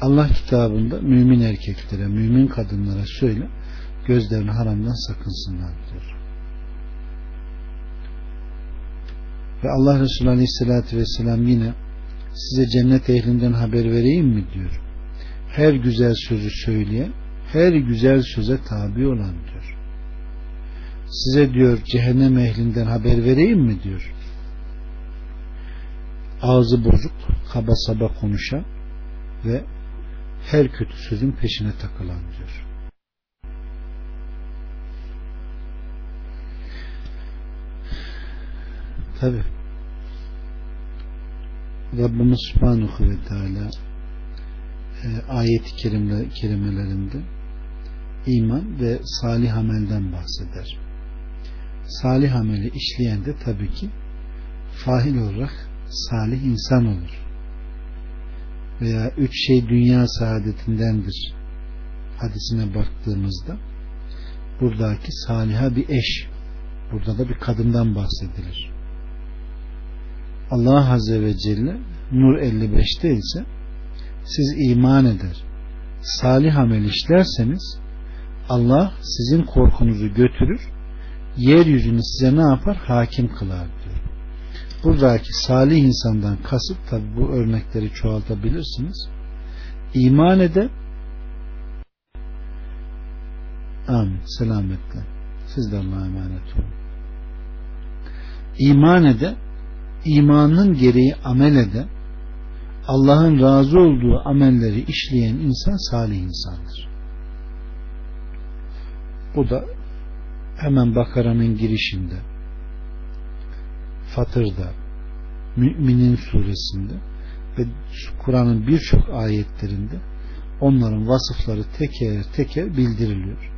Allah kitabında mümin erkeklere, mümin kadınlara söyle, gözlerini haramdan sakınsınlar diyor. Ve Allah Resulü Aleyhisselatü Vesselam yine size cennet ehlinden haber vereyim mi diyor. Her güzel sözü söyleyen, her güzel söze tabi olan diyor. Size diyor cehennem ehlinden haber vereyim mi diyor. Ağzı bozuk, kaba saba konuşan ve her kötü sözün peşine takılan diyor. Tabi Rabbimiz Subhanahu ve Teala e, ayet-i kerime, kerimelerinde iman ve salih amelden bahseder. Salih ameli işleyen de tabii ki fahil olarak salih insan olur. Veya üç şey dünya saadetindendir hadisine baktığımızda buradaki saliha bir eş burada da bir kadından bahsedilir. Allah Azze ve Celle Nur 55'te ise siz iman eder salih amel işlerseniz Allah sizin korkunuzu götürür yeryüzünü size ne yapar? Hakim kılar diyor. Buradaki salih insandan kasıt tabi bu örnekleri çoğaltabilirsiniz. İman eder Amin. Selametle. Siz de Allah'a emanet olun. İman ede imanın gereği amel eden Allah'ın razı olduğu amelleri işleyen insan salih insandır. Bu da hemen Bakara'nın girişinde Fatır'da Müminin suresinde ve Kur'an'ın birçok ayetlerinde onların vasıfları teker teker bildiriliyor.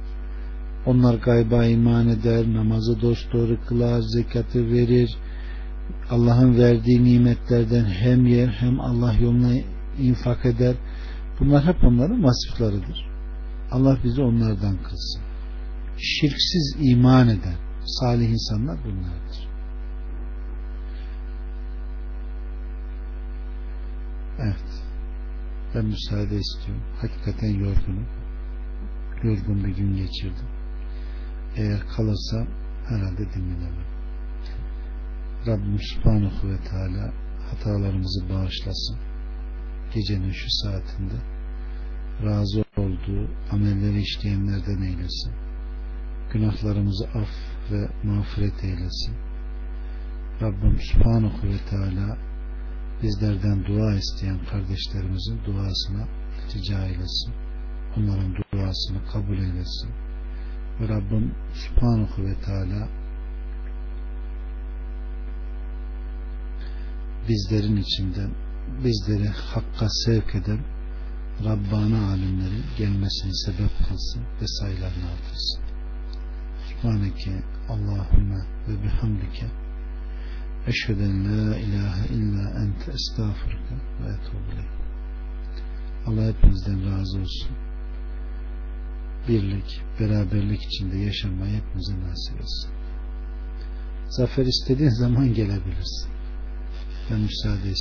Onlar gayba iman eder, namazı dosdoğru kılar, zekatı verir, Allah'ın verdiği nimetlerden hem yer hem Allah yoluna infak eder. Bunlar hep onların vasıflarıdır. Allah bizi onlardan kılsın. Şirksiz iman eden salih insanlar bunlardır. Evet. Ben müsaade istiyorum. Hakikaten yorgunum. Yorgun bir gün geçirdim. Eğer kalırsam herhalde dinlenemem. Rabbim Subhanahu ve Teala hatalarımızı bağışlasın. Gecenin şu saatinde razı olduğu amelleri işleyenlerden eylesin. Günahlarımızı af ve mağfiret eylesin. Rabbim Subhanahu ve Teala bizlerden dua isteyen kardeşlerimizin duasına iltica eylesin. Onların duasını kabul eylesin. Ve Rabbim Subhanahu ve Teala bizlerin içinden bizleri hakka sevk eden Rabbani alimlerin gelmesini sebep kılsın ve sayılarını artırsın. Subhaneke Allahümme ve bihamdike eşheden la ilahe illa ente estağfurke ve etubile Allah hepinizden razı olsun. Birlik, beraberlik içinde yaşamayı hepimize nasip etsin. Zafer istediğin zaman gelebilirsin. Ben müsaade istiyorum.